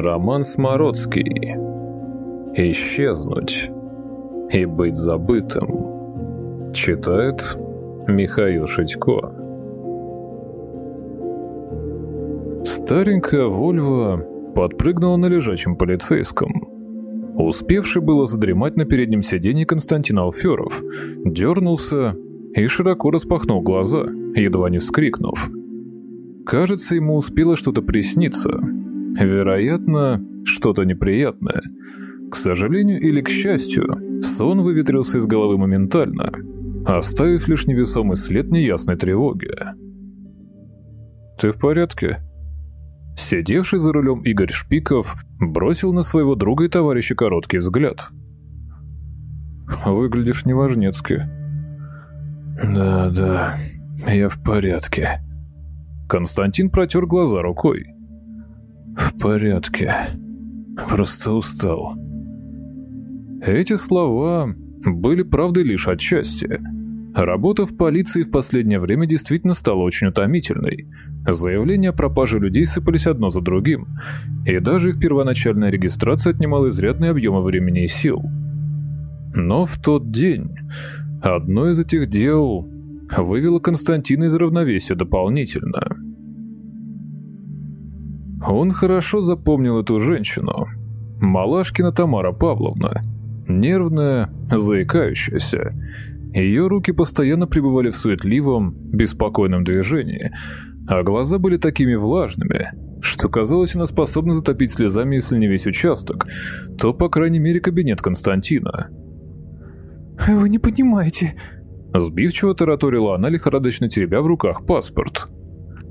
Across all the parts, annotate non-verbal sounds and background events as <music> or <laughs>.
Роман Смородский. Исчезнуть и быть забытым. Читает Михаил Шитько. Старенькая Вольва подпрыгнула на лежачем полицейском. Успевший было задремать на переднем сиденье Константин Алферов, дернулся и широко распахнул глаза, едва не вскрикнув. Кажется, ему успело что-то присниться. Вероятно, что-то неприятное. К сожалению или к счастью, сон выветрился из головы моментально, оставив лишь невесомый след неясной тревоги. «Ты в порядке?» Сидевший за рулем Игорь Шпиков бросил на своего друга и товарища короткий взгляд. «Выглядишь неважнецки». «Да, да, я в порядке». Константин протер глаза рукой. «В порядке. Просто устал». Эти слова были правдой лишь отчасти. Работа в полиции в последнее время действительно стала очень утомительной. Заявления о пропаже людей сыпались одно за другим, и даже их первоначальная регистрация отнимала изрядные объемы времени и сил. Но в тот день одно из этих дел вывело Константина из равновесия дополнительно. Он хорошо запомнил эту женщину. Малашкина Тамара Павловна. Нервная, заикающаяся. Ее руки постоянно пребывали в суетливом, беспокойном движении, а глаза были такими влажными, что казалось, она способна затопить слезами, если не весь участок, то, по крайней мере, кабинет Константина. «Вы не понимаете...» Сбивчиво тараторила она, лихорадочно теребя в руках паспорт.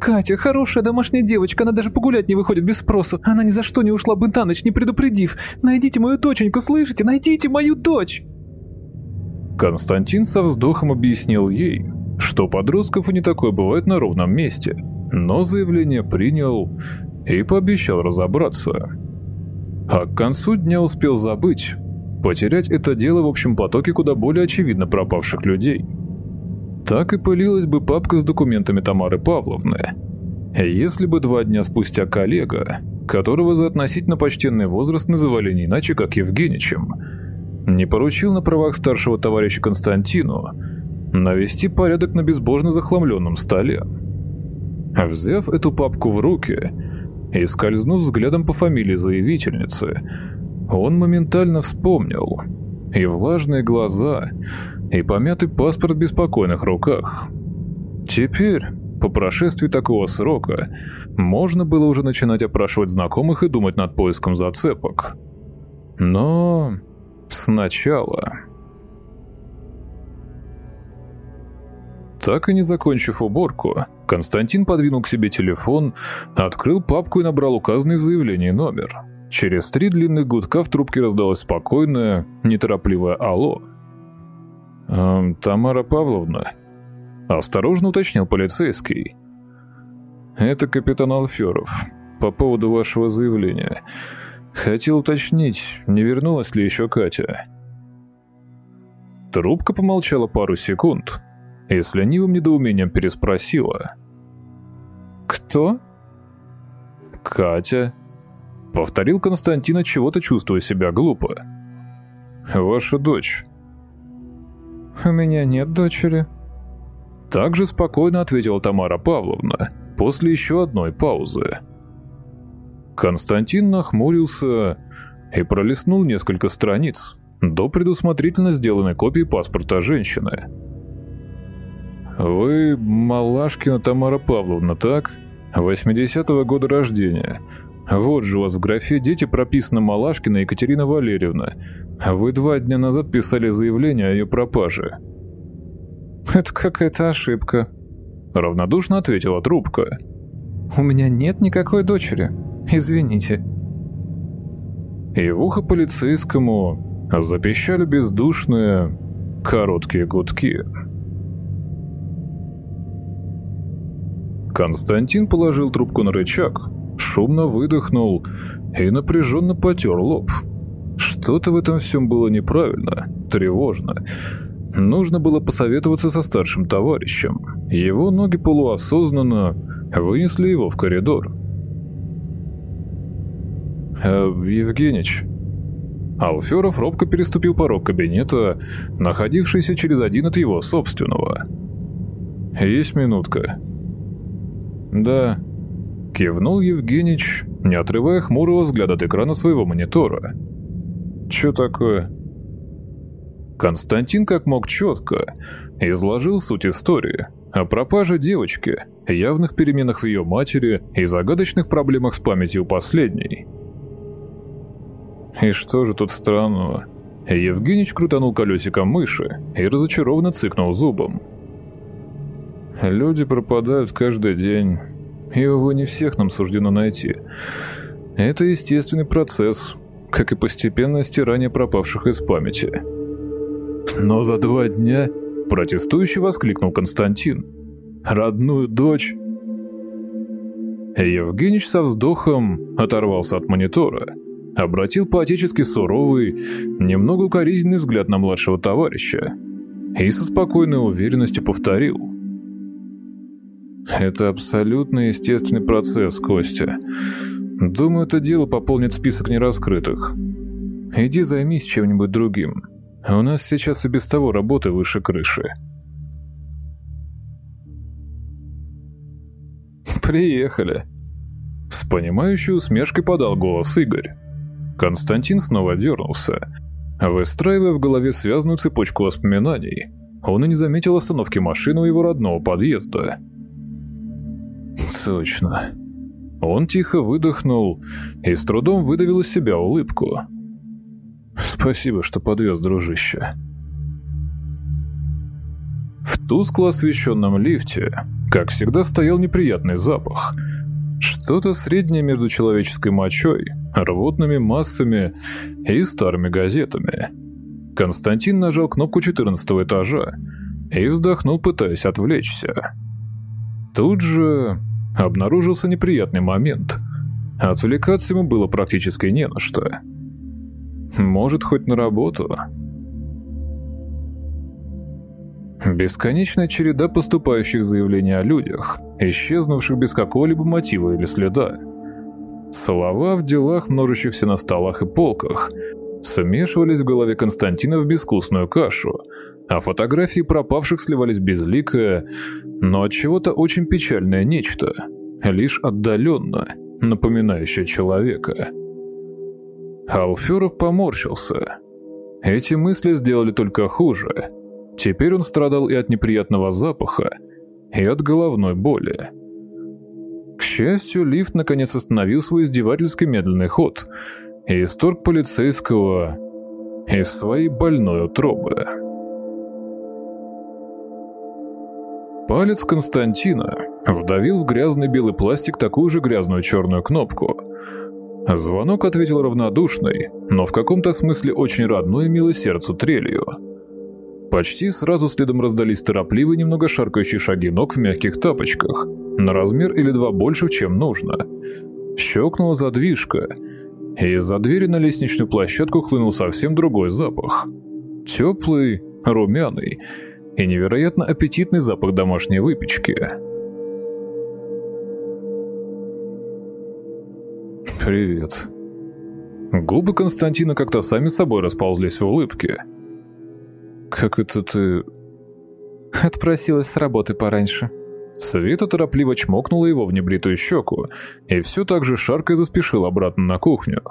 Катя, хорошая домашняя девочка, она даже погулять не выходит без спросу. Она ни за что не ушла бы на ночь, не предупредив. Найдите мою доченьку, слышите? Найдите мою дочь!» Константин со вздохом объяснил ей, что подростков и не такое бывает на ровном месте, но заявление принял и пообещал разобраться. А к концу дня успел забыть, потерять это дело в общем потоке куда более очевидно пропавших людей – так и пылилась бы папка с документами Тамары Павловны. Если бы два дня спустя коллега, которого за относительно почтенный возраст называли не иначе, как Евгеничем, не поручил на правах старшего товарища Константину навести порядок на безбожно захламленном столе. Взяв эту папку в руки и скользнув взглядом по фамилии заявительницы, он моментально вспомнил, и влажные глаза, и помятый паспорт в беспокойных руках. Теперь, по прошествии такого срока, можно было уже начинать опрашивать знакомых и думать над поиском зацепок. Но сначала... Так и не закончив уборку, Константин подвинул к себе телефон, открыл папку и набрал указанный в заявлении номер. Через три длинных гудка в трубке раздалось спокойное, неторопливое «Алло». «Эм, «Тамара Павловна?» Осторожно уточнил полицейский. «Это капитан Алферов. По поводу вашего заявления. Хотел уточнить, не вернулась ли еще Катя?» Трубка помолчала пару секунд и с ленивым недоумением переспросила. «Кто?» «Катя», — повторил Константин, чего-то чувствуя себя глупо. «Ваша дочь». «У меня нет дочери». Также спокойно ответила Тамара Павловна, после еще одной паузы. Константин нахмурился и пролистнул несколько страниц до предусмотрительно сделанной копии паспорта женщины. «Вы Малашкина Тамара Павловна, так? 80-го года рождения. Вот же у вас в графе «Дети» прописано Малашкина Екатерина Валерьевна. Вы два дня назад писали заявление о ее пропаже». «Это какая-то ошибка», — равнодушно ответила трубка. «У меня нет никакой дочери. Извините». И в ухо полицейскому запищали бездушные короткие гудки. Константин положил трубку на рычаг, шумно выдохнул и напряженно потер лоб. Что-то в этом всем было неправильно, тревожно. Нужно было посоветоваться со старшим товарищем. Его ноги полуосознанно вынесли его в коридор. э, Евгеньевич. Алферов робко переступил порог кабинета, находившийся через один от его собственного. «Есть минутка?» «Да», — кивнул Евгеньевич, не отрывая хмурого взгляда от экрана своего монитора. «Чё такое?» Константин как мог четко изложил суть истории о пропаже девочки, явных переменах в ее матери и загадочных проблемах с памятью последней. И что же тут странного? Евгеньевич крутанул колесиком мыши и разочарованно цыкнул зубом. Люди пропадают каждый день, и, увы, не всех нам суждено найти. Это естественный процесс, как и постепенное стирание пропавших из памяти. Но за два дня протестующий воскликнул Константин. «Родную дочь?» Евгеньевич со вздохом оторвался от монитора – обратил по-отечески суровый, немного укоризненный взгляд на младшего товарища и со спокойной уверенностью повторил. «Это абсолютно естественный процесс, Костя. Думаю, это дело пополнит список нераскрытых. Иди займись чем-нибудь другим. У нас сейчас и без того работы выше крыши». «Приехали», — с понимающей усмешкой подал голос Игорь. Константин снова дернулся, выстраивая в голове связанную цепочку воспоминаний. Он и не заметил остановки машины у его родного подъезда. «Точно». Он тихо выдохнул и с трудом выдавил из себя улыбку. «Спасибо, что подвез, дружище». В тускло освещенном лифте, как всегда, стоял неприятный запах – что-то среднее между человеческой мочой, рвотными массами и старыми газетами. Константин нажал кнопку 14 этажа и вздохнул, пытаясь отвлечься. Тут же обнаружился неприятный момент. Отвлекаться ему было практически не на что. Может, хоть на работу? Бесконечная череда поступающих заявлений о людях, исчезнувших без какого-либо мотива или следа. Слова в делах, множащихся на столах и полках, смешивались в голове Константина в безвкусную кашу, а фотографии пропавших сливались безликое, но от чего-то очень печальное нечто, лишь отдаленно напоминающее человека. Алферов поморщился. Эти мысли сделали только хуже – Теперь он страдал и от неприятного запаха, и от головной боли. К счастью, лифт наконец остановил свой издевательский медленный ход и исторг полицейского из своей больной утробы. Палец Константина вдавил в грязный белый пластик такую же грязную черную кнопку. Звонок ответил равнодушной, но в каком-то смысле очень родной и милой сердцу трелью – Почти сразу следом раздались торопливые, немного шаркающие шаги ног в мягких тапочках, на размер или два больше, чем нужно. Щелкнула задвижка, и из-за двери на лестничную площадку хлынул совсем другой запах. Теплый, румяный и невероятно аппетитный запах домашней выпечки. «Привет». Губы Константина как-то сами собой расползлись в улыбке. «Как это ты...» Отпросилась с работы пораньше. Света торопливо чмокнула его в небритую щеку и все так же шаркой заспешил обратно на кухню.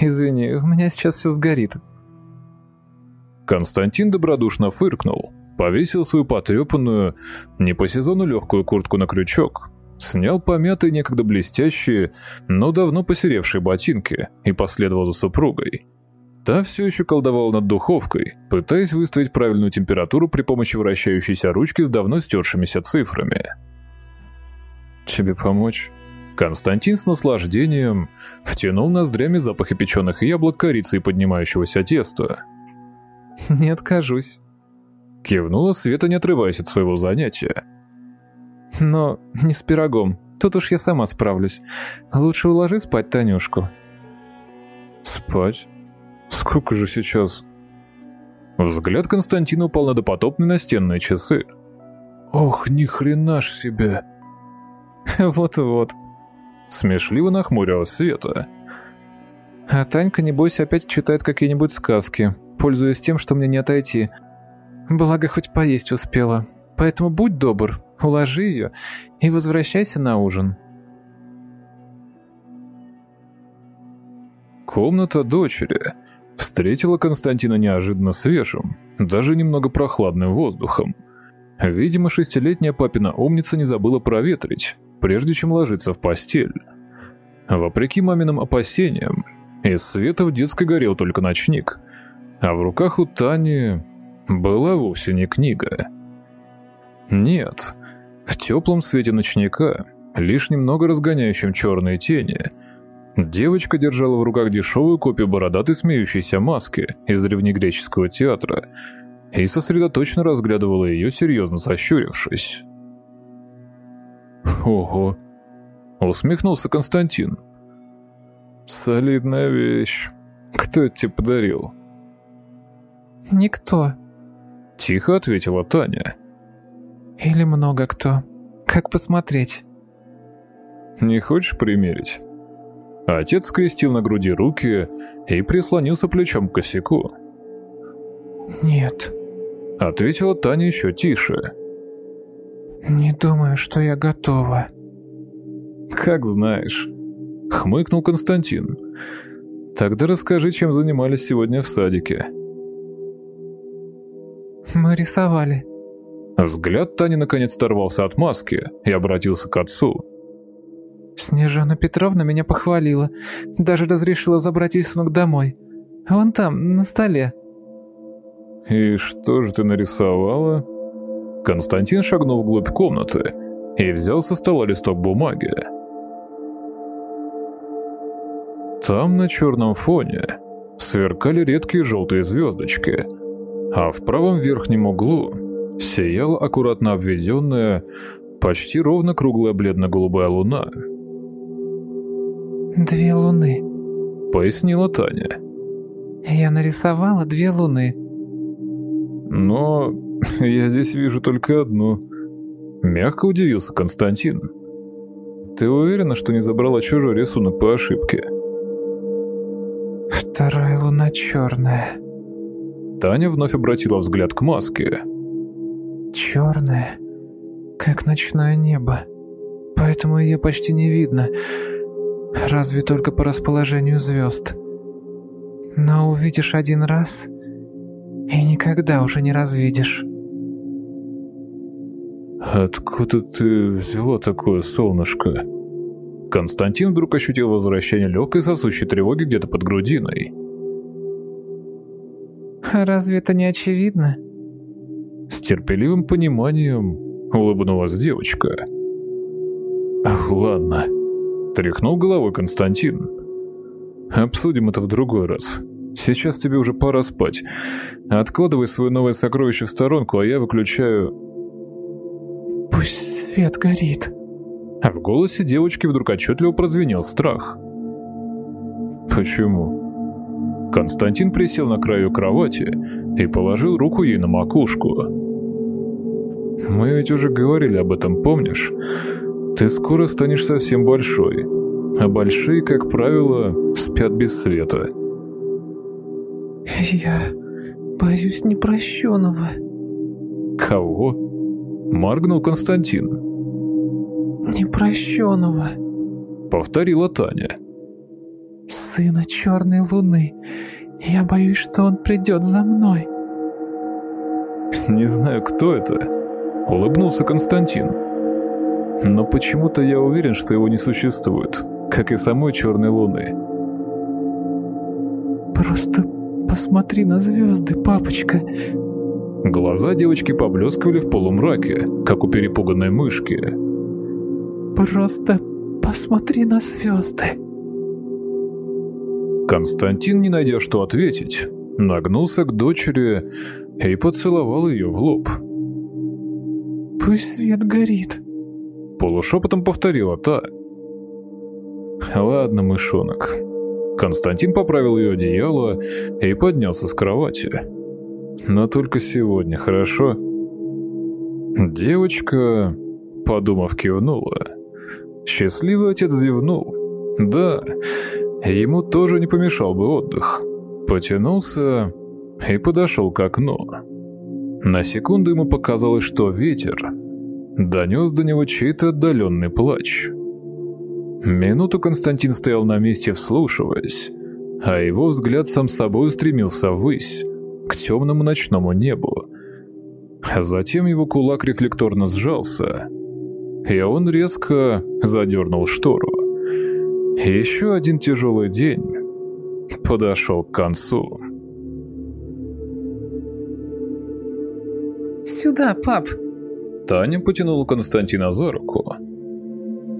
«Извини, у меня сейчас все сгорит». Константин добродушно фыркнул, повесил свою потрепанную, не по сезону легкую куртку на крючок, снял помятые, некогда блестящие, но давно посеревшие ботинки и последовал за супругой. Та все еще колдовала над духовкой, пытаясь выставить правильную температуру при помощи вращающейся ручки с давно стершимися цифрами. «Тебе помочь?» Константин с наслаждением втянул ноздрями запахи печеных яблок, корицы и поднимающегося теста. «Не откажусь», — кивнула Света, не отрываясь от своего занятия. «Но не с пирогом. Тут уж я сама справлюсь. Лучше уложи спать Танюшку». «Спать?» Сколько же сейчас? Взгляд Константина упал на допотопные настенные часы. Ох, ни хрена ж себе. <laughs> Вот-вот. Смешливо нахмурилась Света. А Танька, небось, опять читает какие-нибудь сказки, пользуясь тем, что мне не отойти. Благо, хоть поесть успела. Поэтому будь добр, уложи ее и возвращайся на ужин. Комната дочери встретила Константина неожиданно свежим, даже немного прохладным воздухом. Видимо, шестилетняя папина умница не забыла проветрить, прежде чем ложиться в постель. Вопреки маминым опасениям, из света в детской горел только ночник, а в руках у Тани была вовсе не книга. Нет, в теплом свете ночника, лишь немного разгоняющим черные тени, девочка держала в руках дешевую копию бородатой смеющейся маски из древнегреческого театра и сосредоточенно разглядывала ее, серьезно сощурившись. «Ого!» — усмехнулся Константин. «Солидная вещь. Кто это тебе подарил?» «Никто», — тихо ответила Таня. «Или много кто. Как посмотреть?» «Не хочешь примерить?» Отец скрестил на груди руки и прислонился плечом к косяку. «Нет», — ответила Таня еще тише. «Не думаю, что я готова». «Как знаешь», — хмыкнул Константин. «Тогда расскажи, чем занимались сегодня в садике». «Мы рисовали». Взгляд Тани наконец оторвался от маски и обратился к отцу. «Снежана Петровна меня похвалила, даже разрешила забрать рисунок домой. Вон там, на столе». «И что же ты нарисовала?» Константин шагнул вглубь комнаты и взял со стола листок бумаги. Там на черном фоне сверкали редкие желтые звездочки, а в правом верхнем углу сияла аккуратно обведенная, почти ровно круглая бледно-голубая луна. «Две луны», — пояснила Таня. «Я нарисовала две луны». «Но я здесь вижу только одну», — мягко удивился Константин. «Ты уверена, что не забрала чужой рисунок по ошибке?» «Вторая луна черная». Таня вновь обратила взгляд к маске. «Черная, как ночное небо, поэтому ее почти не видно, разве только по расположению звезд. Но увидишь один раз и никогда уже не развидишь». «Откуда ты взяла такое солнышко?» Константин вдруг ощутил возвращение легкой сосущей тревоги где-то под грудиной. <laughs> «Разве это не очевидно?» С терпеливым пониманием улыбнулась девочка. «Ах, ладно», — тряхнул головой Константин. «Обсудим это в другой раз. Сейчас тебе уже пора спать. Откладывай свое новое сокровище в сторонку, а я выключаю...» «Пусть свет горит», а в голосе девочки вдруг отчетливо прозвенел страх. «Почему?» Константин присел на краю кровати и положил руку ей на макушку. «Мы ведь уже говорили об этом, помнишь? Ты скоро станешь совсем большой, а большие, как правило, спят без света». «Я боюсь непрощенного». «Кого?» — моргнул Константин непрощенного», — повторила Таня. «Сына Черной Луны. Я боюсь, что он придет за мной». «Не знаю, кто это», — улыбнулся Константин. «Но почему-то я уверен, что его не существует, как и самой Черной Луны». «Просто посмотри на звезды, папочка», Глаза девочки поблескивали в полумраке, как у перепуганной мышки. Просто посмотри на звезды. Константин, не найдя что ответить, нагнулся к дочери и поцеловал ее в лоб. «Пусть свет горит», — полушепотом повторила та. «Ладно, мышонок». Константин поправил ее одеяло и поднялся с кровати. «Но только сегодня, хорошо?» Девочка, подумав, кивнула. Счастливый отец зевнул Да, ему тоже не помешал бы отдых. Потянулся и подошел к окну. На секунду ему показалось, что ветер донес до него чей-то отдаленный плач. Минуту Константин стоял на месте, вслушиваясь, а его взгляд сам собой устремился ввысь, к темному ночному небу. Затем его кулак рефлекторно сжался, и он резко задернул штору. Еще один тяжелый день подошел к концу. «Сюда, пап!» Таня потянула Константина за руку.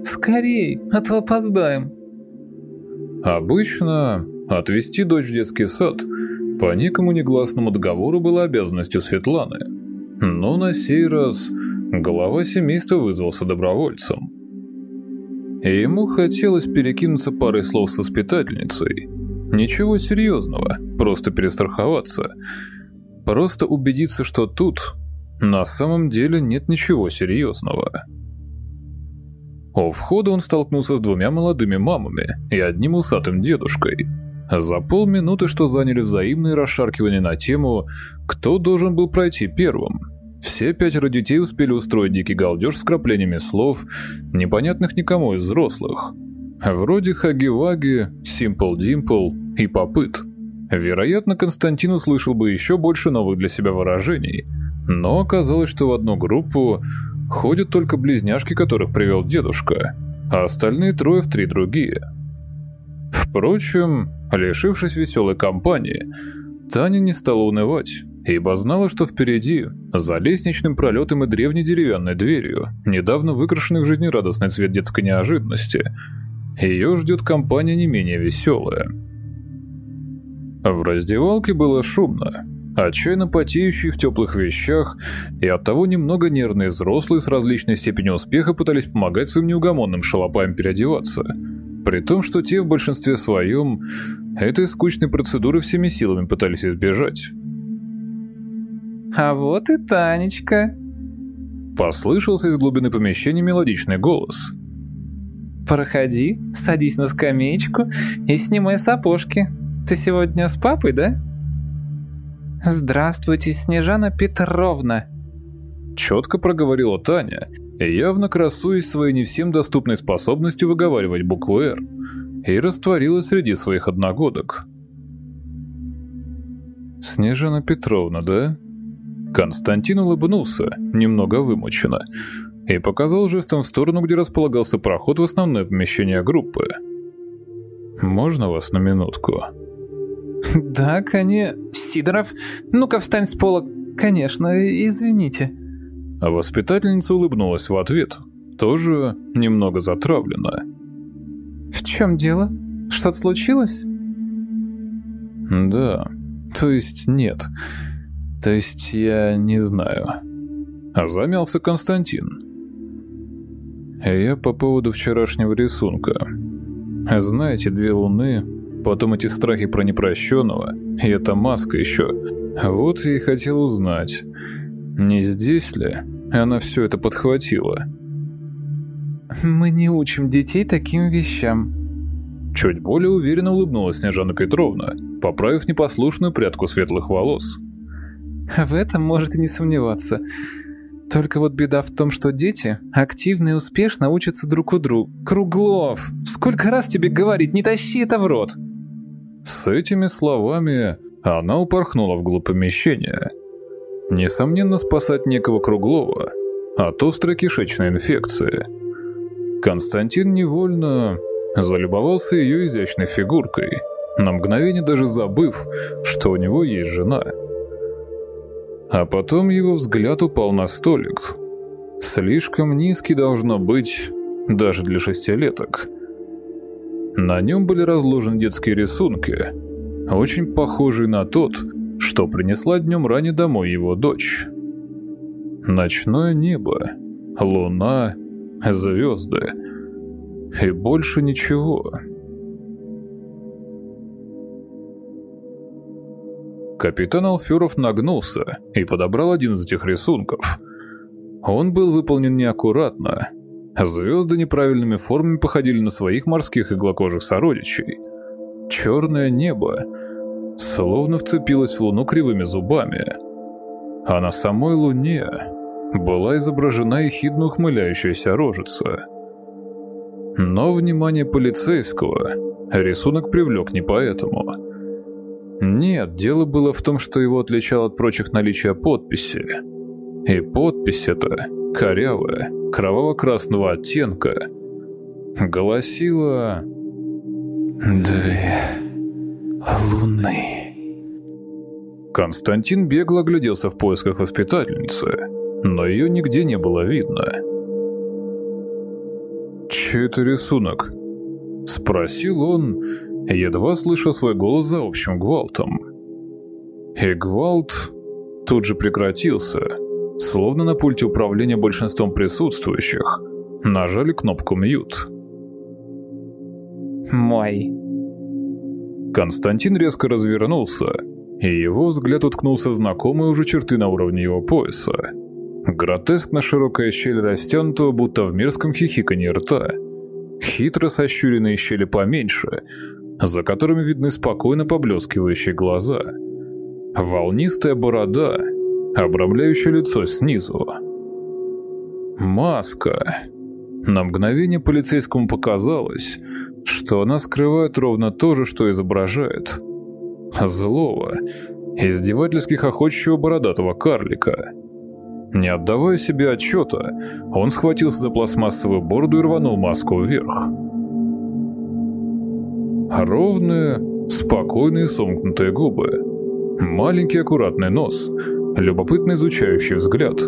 «Скорей, а то опоздаем!» Обычно отвезти дочь в детский сад по некому негласному договору было обязанностью Светланы. Но на сей раз глава семейства вызвался добровольцем. И ему хотелось перекинуться парой слов с воспитательницей. Ничего серьезного, просто перестраховаться. Просто убедиться, что тут на самом деле нет ничего серьезного. У входа он столкнулся с двумя молодыми мамами и одним усатым дедушкой. За полминуты, что заняли взаимные расшаркивания на тему «Кто должен был пройти первым?», все пятеро детей успели устроить дикий галдеж с краплениями слов, непонятных никому из взрослых. Вроде Хаги-Ваги, Симпл-Димпл и Попыт. Вероятно, Константин услышал бы еще больше новых для себя выражений – но оказалось, что в одну группу ходят только близняшки, которых привел дедушка, а остальные трое в три другие. Впрочем, лишившись веселой компании, Таня не стала унывать, ибо знала, что впереди, за лестничным пролетом и древней деревянной дверью, недавно выкрашенной в жизнерадостный цвет детской неожиданности, ее ждет компания не менее веселая. В раздевалке было шумно, отчаянно потеющие в теплых вещах, и оттого немного нервные взрослые с различной степенью успеха пытались помогать своим неугомонным шалопаям переодеваться. При том, что те в большинстве своем этой скучной процедуры всеми силами пытались избежать. «А вот и Танечка!» Послышался из глубины помещения мелодичный голос. «Проходи, садись на скамеечку и снимай сапожки. Ты сегодня с папой, да?» «Здравствуйте, Снежана Петровна!» Четко проговорила Таня, явно красуясь своей не всем доступной способностью выговаривать букву «Р», и растворилась среди своих одногодок. «Снежана Петровна, да?» Константин улыбнулся, немного вымученно, и показал жестом в сторону, где располагался проход в основное помещение группы. «Можно вас на минутку?» <laughs> «Да, конечно. Сидоров, ну-ка встань с пола. Конечно, извините». А воспитательница улыбнулась в ответ, тоже немного затравленно. «В чем дело? Что-то случилось?» «Да, то есть нет. То есть я не знаю». А замялся Константин. «Я по поводу вчерашнего рисунка. Знаете, две луны Потом эти страхи про непрощенного, и эта маска еще. Вот я и хотел узнать, не здесь ли она все это подхватила. «Мы не учим детей таким вещам». Чуть более уверенно улыбнулась Снежана Петровна, поправив непослушную прядку светлых волос. «В этом можете не сомневаться. Только вот беда в том, что дети активно и успешно учатся друг у друга. Круглов! Сколько раз тебе говорить, не тащи это в рот!» С этими словами она упорхнула вглубь помещения. Несомненно, спасать некого Круглова от острой кишечной инфекции. Константин невольно залюбовался ее изящной фигуркой, на мгновение даже забыв, что у него есть жена. А потом его взгляд упал на столик. Слишком низкий должно быть даже для шестилеток – на нем были разложены детские рисунки, очень похожие на тот, что принесла днем ранее домой его дочь. Ночное небо, луна, звезды и больше ничего. Капитан Алферов нагнулся и подобрал один из этих рисунков. Он был выполнен неаккуратно, Звезды неправильными формами походили на своих морских иглокожих сородичей. Черное небо словно вцепилось в луну кривыми зубами. А на самой луне была изображена ехидно ухмыляющаяся рожица. Но внимание полицейского рисунок привлек не поэтому. Нет, дело было в том, что его отличало от прочих наличие подписи. И подпись эта, корявая, кроваво-красного оттенка, гласила «Две луны». Константин бегло огляделся в поисках воспитательницы, но ее нигде не было видно. «Чей это рисунок?» — спросил он, едва слыша свой голос за общим гвалтом. И гвалт тут же прекратился, словно на пульте управления большинством присутствующих нажали кнопку «Мьют». «Мой». Константин резко развернулся, и его взгляд уткнулся в знакомые уже черты на уровне его пояса. Гротескно широкая щель растянутого, будто в мерзком хихиканье рта. Хитро сощуренные щели поменьше, за которыми видны спокойно поблескивающие глаза. Волнистая борода, обрамляющая лицо снизу. Маска. На мгновение полицейскому показалось, что она скрывает ровно то же, что изображает. Злого, издевательски хохочущего бородатого карлика. Не отдавая себе отчета, он схватился за пластмассовую бороду и рванул маску вверх. Ровные, спокойные сомкнутые губы. Маленький аккуратный нос, любопытно изучающий взгляд.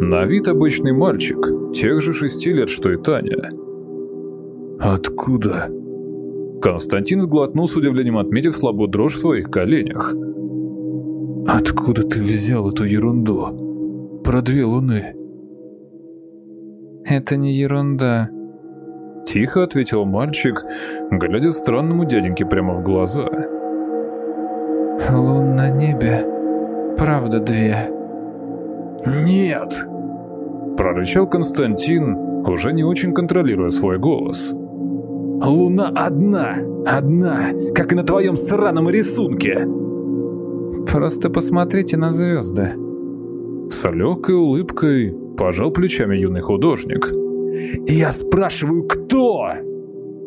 На вид обычный мальчик, тех же шести лет, что и Таня. «Откуда?» Константин сглотнул с удивлением, отметив слабую дрожь в своих коленях. «Откуда ты взял эту ерунду? Про две луны?» «Это не ерунда», — тихо ответил мальчик, глядя странному дяденьке прямо в глаза. «Лун на небе, правда две». «Нет!» — прорычал Константин, уже не очень контролируя свой голос. Луна одна, одна, как и на твоем сраном рисунке. Просто посмотрите на звезды. С легкой улыбкой пожал плечами юный художник. «Я спрашиваю, кто?»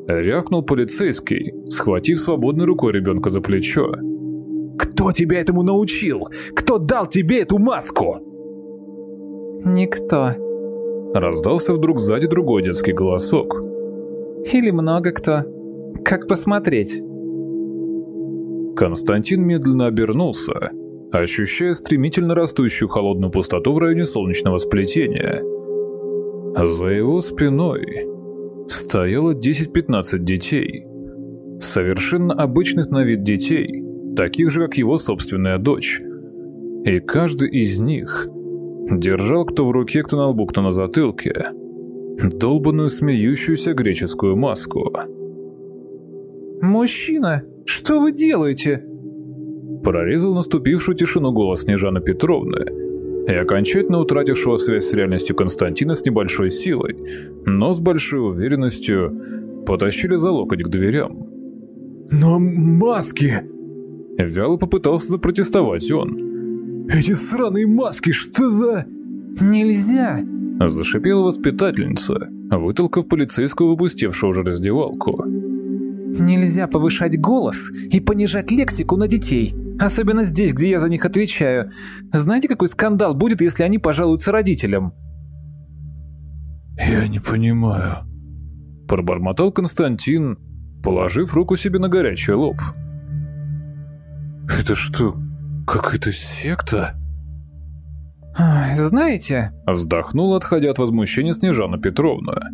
Рявкнул полицейский, схватив свободной рукой ребенка за плечо. «Кто тебя этому научил? Кто дал тебе эту маску?» «Никто», — раздался вдруг сзади другой детский голосок. Или много кто. Как посмотреть?» Константин медленно обернулся, ощущая стремительно растущую холодную пустоту в районе солнечного сплетения. За его спиной стояло 10-15 детей. Совершенно обычных на вид детей, таких же, как его собственная дочь. И каждый из них держал кто в руке, кто на лбу, кто на затылке – долбанную смеющуюся греческую маску. «Мужчина, что вы делаете?» Прорезал наступившую тишину голос Снежаны Петровны и окончательно утратившего связь с реальностью Константина с небольшой силой, но с большой уверенностью потащили за локоть к дверям. «Но маски!» Вяло попытался запротестовать он. «Эти сраные маски, что за...» «Нельзя!» Зашипела воспитательница, вытолкав полицейского, выпустившего уже раздевалку. «Нельзя повышать голос и понижать лексику на детей, особенно здесь, где я за них отвечаю. Знаете, какой скандал будет, если они пожалуются родителям?» «Я не понимаю», — пробормотал Константин, положив руку себе на горячий лоб. «Это что, какая-то секта?» «Знаете...» — вздохнула, отходя от возмущения Снежана Петровна.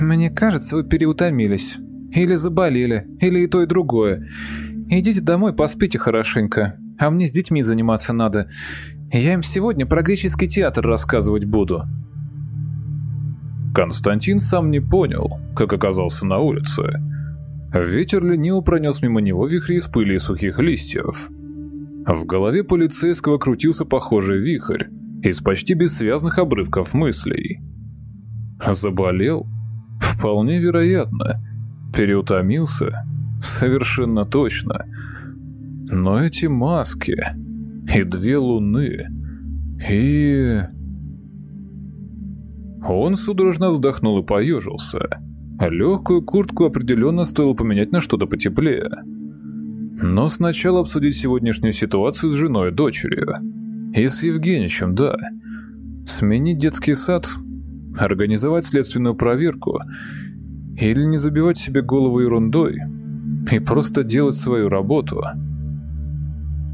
«Мне кажется, вы переутомились. Или заболели, или и то, и другое. Идите домой, поспите хорошенько. А мне с детьми заниматься надо. Я им сегодня про греческий театр рассказывать буду». Константин сам не понял, как оказался на улице. Ветер лениво пронес мимо него вихри из пыли и сухих листьев. В голове полицейского крутился похожий вихрь из почти бессвязных обрывков мыслей. Заболел? Вполне вероятно. Переутомился? Совершенно точно. Но эти маски... И две луны... И... Он судорожно вздохнул и поежился. Легкую куртку определенно стоило поменять на что-то потеплее. Но сначала обсудить сегодняшнюю ситуацию с женой и дочерью. И с Евгеньевичем, да. Сменить детский сад, организовать следственную проверку или не забивать себе голову ерундой и просто делать свою работу.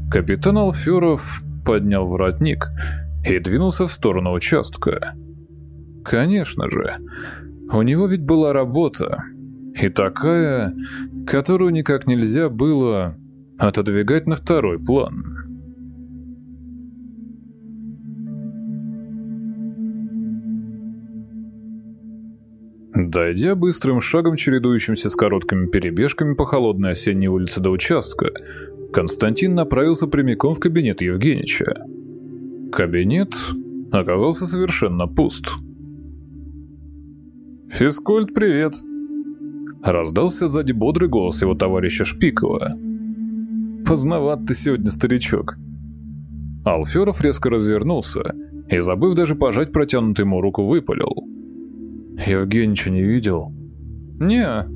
Капитан Алферов поднял воротник и двинулся в сторону участка. Конечно же, у него ведь была работа, и такая, которую никак нельзя было отодвигать на второй план. Дойдя быстрым шагом, чередующимся с короткими перебежками по холодной осенней улице до участка, Константин направился прямиком в кабинет Евгенича. Кабинет оказался совершенно пуст. «Физкульт, привет!» Раздался сзади бодрый голос его товарища Шпикова. «Поздноват ты сегодня, старичок!» Алферов резко развернулся и, забыв даже пожать протянутую ему руку, выпалил. «Евгеньевича не видел?» «Не-а»,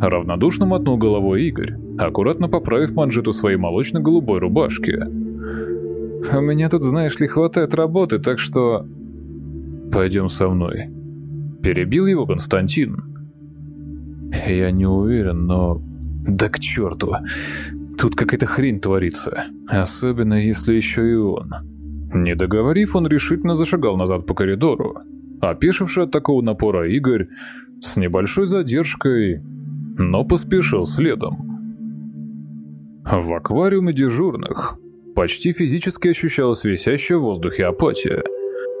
Равнодушно мотнул головой Игорь, аккуратно поправив манжету своей молочно-голубой рубашки. «У меня тут, знаешь ли, хватает работы, так что...» «Пойдем со мной». Перебил его Константин. «Я не уверен, но...» «Да к черту! Тут какая-то хрень творится, особенно если еще и он». Не договорив, он решительно зашагал назад по коридору. Опешивший от такого напора Игорь с небольшой задержкой но поспешил следом. В аквариуме дежурных почти физически ощущалась висящая в воздухе апатия.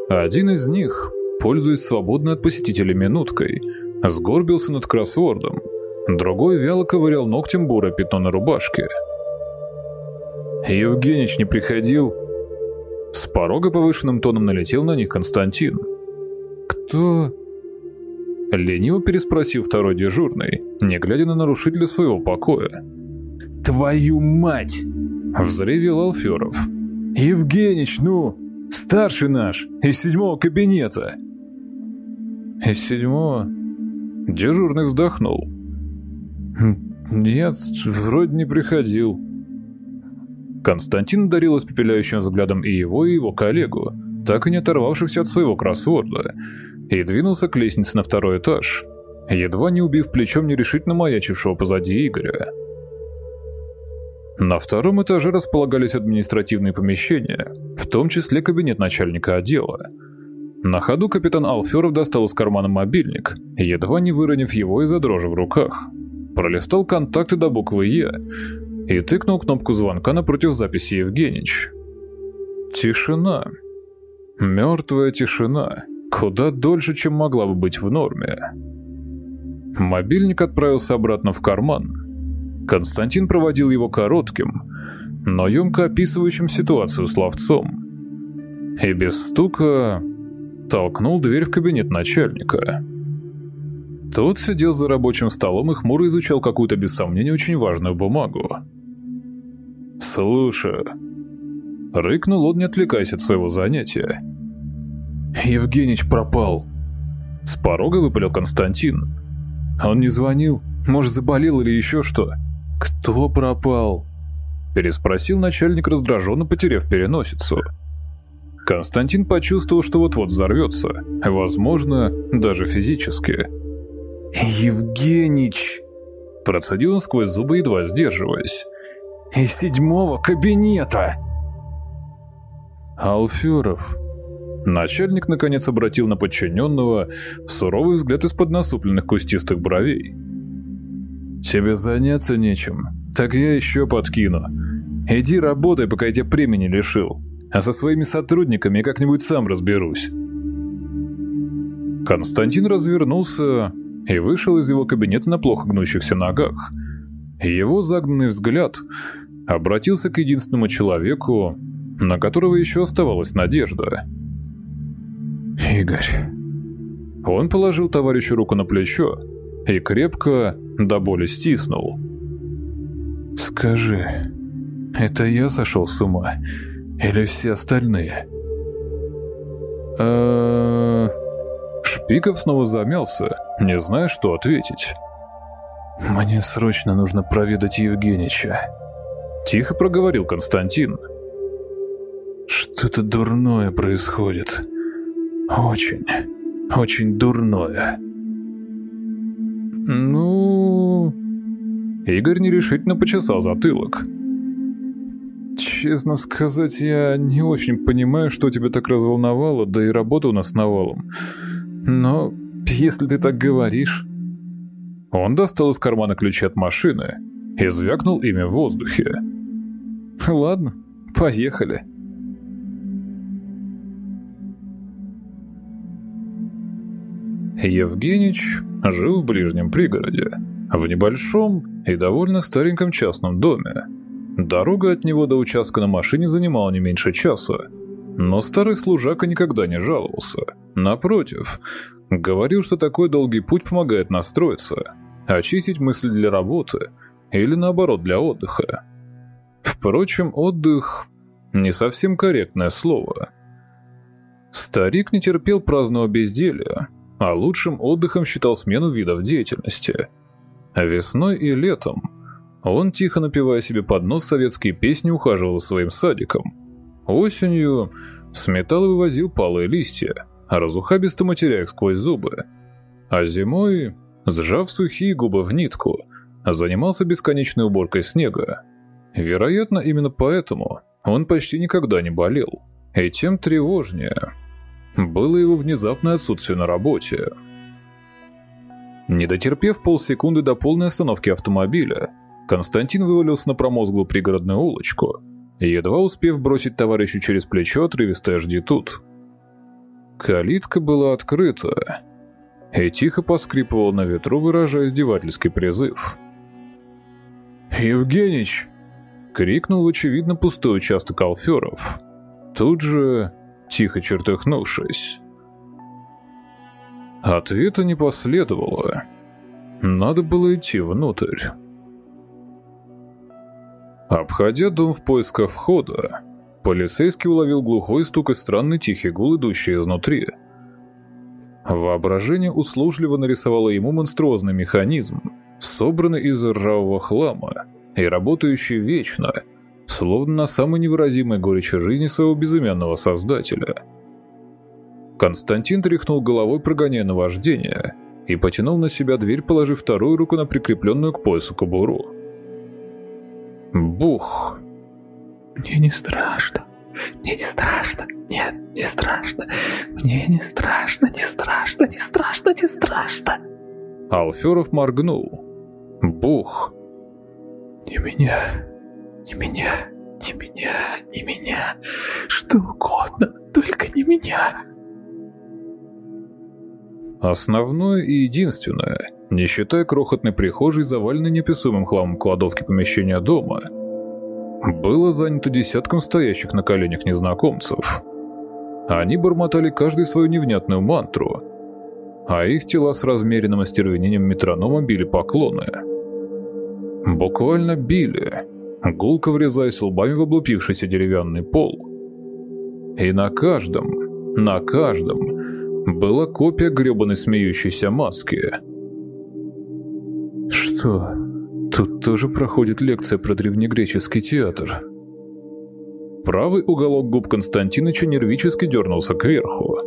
Один из них, пользуясь свободной от посетителей минуткой, сгорбился над кроссвордом, другой вяло ковырял ногтем бурое пятно на рубашке. «Евгенич не приходил?» С порога повышенным тоном налетел на них Константин. «Кто?» Лениво переспросил второй дежурный, не глядя на нарушителя своего покоя. «Твою мать!» — взревел Алферов. «Евгенич, ну! Старший наш! Из седьмого кабинета!» «Из седьмого?» Дежурный вздохнул. «Нет, вроде не приходил». Константин дарил испепеляющим взглядом и его, и его коллегу, так и не оторвавшихся от своего кроссворда, и двинулся к лестнице на второй этаж, едва не убив плечом нерешительно маячившего позади Игоря. На втором этаже располагались административные помещения, в том числе кабинет начальника отдела. На ходу капитан Алферов достал из кармана мобильник, едва не выронив его из-за дрожи в руках. Пролистал контакты до буквы «Е» и тыкнул кнопку звонка напротив записи Евгеньевич. Тишина. Мертвая тишина. Куда дольше, чем могла бы быть в норме. Мобильник отправился обратно в карман. Константин проводил его коротким, но емко описывающим ситуацию словцом. И без стука толкнул дверь в кабинет начальника. Тот сидел за рабочим столом и хмуро изучал какую-то без сомнения очень важную бумагу. «Слушай», — рыкнул он, не отвлекаясь от своего занятия. Евгенич пропал. С порога выпалил Константин. Он не звонил, может заболел или еще что. Кто пропал? Переспросил начальник раздраженно, потеряв переносицу. Константин почувствовал, что вот-вот взорвется, возможно, даже физически. «Евгенич!» Процедил он сквозь зубы, едва сдерживаясь. «Из седьмого кабинета!» «Алферов!» Начальник наконец обратил на подчиненного суровый взгляд из-под насупленных кустистых бровей. «Тебе заняться нечем, так я еще подкину. Иди работай, пока я тебя премии лишил, а со своими сотрудниками я как-нибудь сам разберусь». Константин развернулся и вышел из его кабинета на плохо гнущихся ногах. Его загнанный взгляд обратился к единственному человеку, на которого еще оставалась надежда — «Игорь...» Он положил товарищу руку на плечо и крепко до боли стиснул. «Скажи, это я сошел с ума? Или все остальные?» Шпиков снова замялся, не зная, что ответить. «Мне срочно нужно проведать Евгенича», — тихо проговорил Константин. «Что-то дурное происходит. Очень, очень дурное». «Ну...» Игорь нерешительно почесал затылок. «Честно сказать, я не очень понимаю, что тебя так разволновало, да и работа у нас навалом. Но если ты так говоришь...» Он достал из кармана ключи от машины и звякнул ими в воздухе. «Ладно, поехали». Евгеньевич жил в ближнем пригороде, в небольшом и довольно стареньком частном доме. Дорога от него до участка на машине занимала не меньше часа, но старый служака никогда не жаловался. Напротив, говорил, что такой долгий путь помогает настроиться, очистить мысли для работы или наоборот для отдыха. Впрочем, отдых – не совсем корректное слово. Старик не терпел праздного безделия, а лучшим отдыхом считал смену видов деятельности. Весной и летом он, тихо напевая себе под нос советские песни, ухаживал своим садиком. Осенью сметал и вывозил палые листья, разухабисто матеря их сквозь зубы. А зимой, сжав сухие губы в нитку, занимался бесконечной уборкой снега. Вероятно, именно поэтому он почти никогда не болел. И тем тревожнее – было его внезапное отсутствие на работе. Не дотерпев полсекунды до полной остановки автомобиля, Константин вывалился на промозглую пригородную улочку, едва успев бросить товарищу через плечо отрывистое «жди тут». Калитка была открыта и тихо поскрипывала на ветру, выражая издевательский призыв. «Евгенич!» — крикнул в очевидно пустой участок Алферов. Тут же тихо чертыхнувшись. Ответа не последовало. Надо было идти внутрь. Обходя дом в поисках входа, полицейский уловил глухой стук и странный тихий гул, идущий изнутри. Воображение услужливо нарисовало ему монструозный механизм, собранный из ржавого хлама и работающий вечно – словно на самой невыразимой горечи жизни своего безымянного создателя. Константин тряхнул головой, прогоняя наваждение, и потянул на себя дверь, положив вторую руку на прикрепленную к поясу кобуру. Бух! «Мне не страшно, мне не страшно, нет, не страшно, мне не страшно, не страшно, не страшно, не страшно!» Алферов моргнул. Бух! «Не меня, не меня, не меня, не меня. Что угодно, только не меня. Основное и единственное, не считая крохотной прихожей, заваленной неописуемым хламом кладовки помещения дома, было занято десятком стоящих на коленях незнакомцев. Они бормотали каждый свою невнятную мантру, а их тела с размеренным остервенением метронома били поклоны. Буквально били — гулко врезаясь лбами в облупившийся деревянный пол. И на каждом, на каждом была копия гребаной смеющейся маски. Что, тут тоже проходит лекция про древнегреческий театр? Правый уголок губ Константиныча нервически дернулся кверху.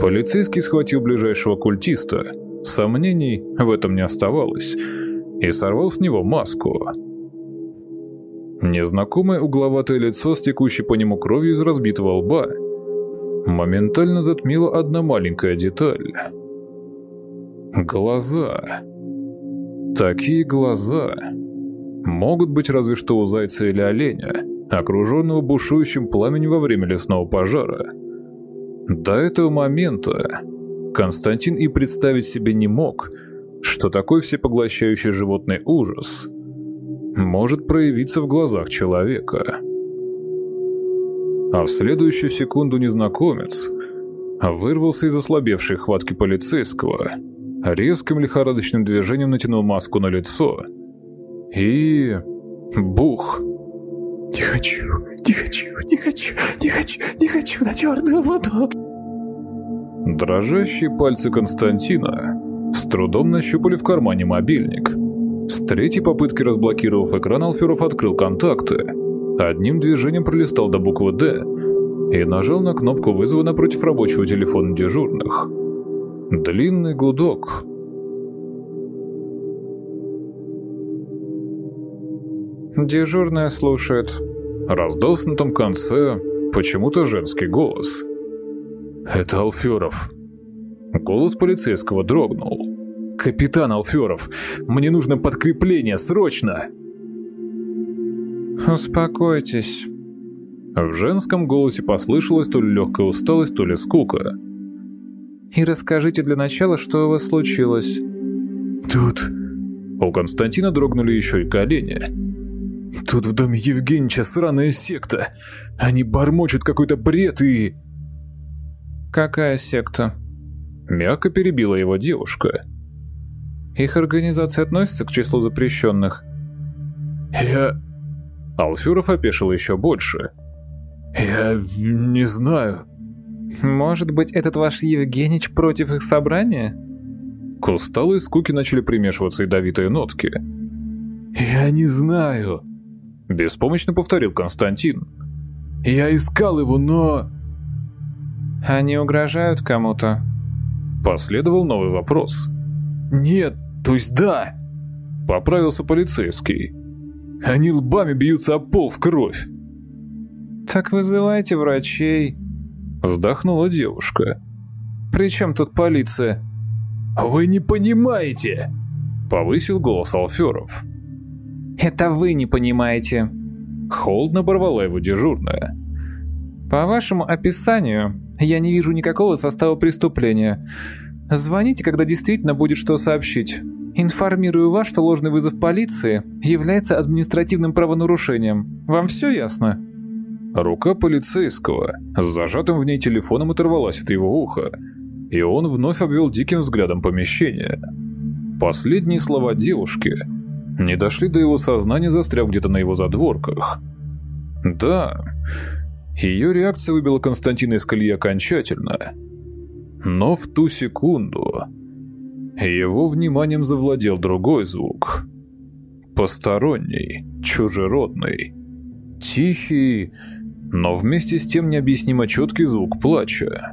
Полицейский схватил ближайшего культиста, сомнений в этом не оставалось, и сорвал с него маску. Незнакомое угловатое лицо с текущей по нему кровью из разбитого лба моментально затмила одна маленькая деталь. Глаза. Такие глаза могут быть разве что у зайца или оленя, окруженного бушующим пламенем во время лесного пожара. До этого момента Константин и представить себе не мог, что такой всепоглощающий животный ужас – может проявиться в глазах человека. А в следующую секунду незнакомец вырвался из ослабевшей хватки полицейского, резким лихорадочным движением натянул маску на лицо и... бух. «Не хочу, не хочу, не хочу, не хочу, не хочу на черную луну!» Дрожащие пальцы Константина с трудом нащупали в кармане мобильник. С третьей попытки разблокировав экран, Алферов открыл контакты. Одним движением пролистал до буквы «Д» и нажал на кнопку вызова напротив рабочего телефона дежурных. Длинный гудок. Дежурная слушает. Раздался на том конце почему-то женский голос. «Это Алферов». Голос полицейского дрогнул. «Капитан Алферов, мне нужно подкрепление, срочно!» «Успокойтесь». В женском голосе послышалась то ли легкая усталость, то ли скука. «И расскажите для начала, что у вас случилось». «Тут...» У Константина дрогнули еще и колени. «Тут в доме Евгеньевича сраная секта. Они бормочут какой-то бред и...» «Какая секта?» Мягко перебила его девушка. «Их организация относится к числу запрещенных?» «Я...» Алферов опешил еще больше. «Я не знаю». «Может быть, этот ваш Евгенич против их собрания?» К усталой скуке начали примешиваться ядовитые нотки. «Я не знаю», — беспомощно повторил Константин. «Я искал его, но...» «Они угрожают кому-то?» Последовал новый вопрос. «Нет, то есть да!» Поправился полицейский. «Они лбами бьются об пол в кровь!» «Так вызывайте врачей!» Вздохнула девушка. «При чем тут полиция?» «Вы не понимаете!» Повысил голос Алферов. «Это вы не понимаете!» Холодно оборвала его дежурная. «По вашему описанию, я не вижу никакого состава преступления. Звоните, когда действительно будет что сообщить. Информирую вас, что ложный вызов полиции является административным правонарушением. Вам все ясно?» Рука полицейского с зажатым в ней телефоном оторвалась от его уха, и он вновь обвел диким взглядом помещение. Последние слова девушки не дошли до его сознания, застряв где-то на его задворках. Да, ее реакция выбила Константина из колеи окончательно. Но в ту секунду его вниманием завладел другой звук. Посторонний, чужеродный, тихий, но вместе с тем необъяснимо четкий звук плача.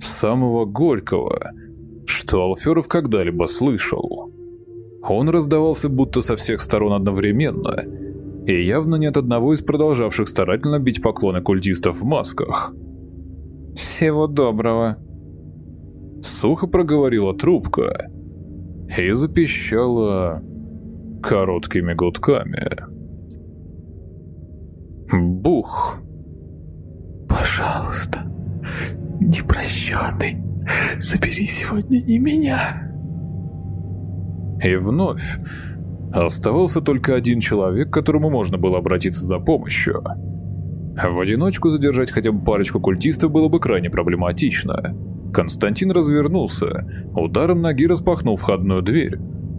Самого горького, что Алферов когда-либо слышал. Он раздавался будто со всех сторон одновременно — и явно нет одного из продолжавших старательно бить поклоны культистов в масках. «Всего доброго», — сухо проговорила трубка и запищала короткими гудками. Бух. «Пожалуйста, непрощенный, забери сегодня не меня». И вновь Оставался только один человек, к которому можно было обратиться за помощью. В одиночку задержать хотя бы парочку культистов было бы крайне проблематично. Константин развернулся, ударом ноги распахнул входную дверь,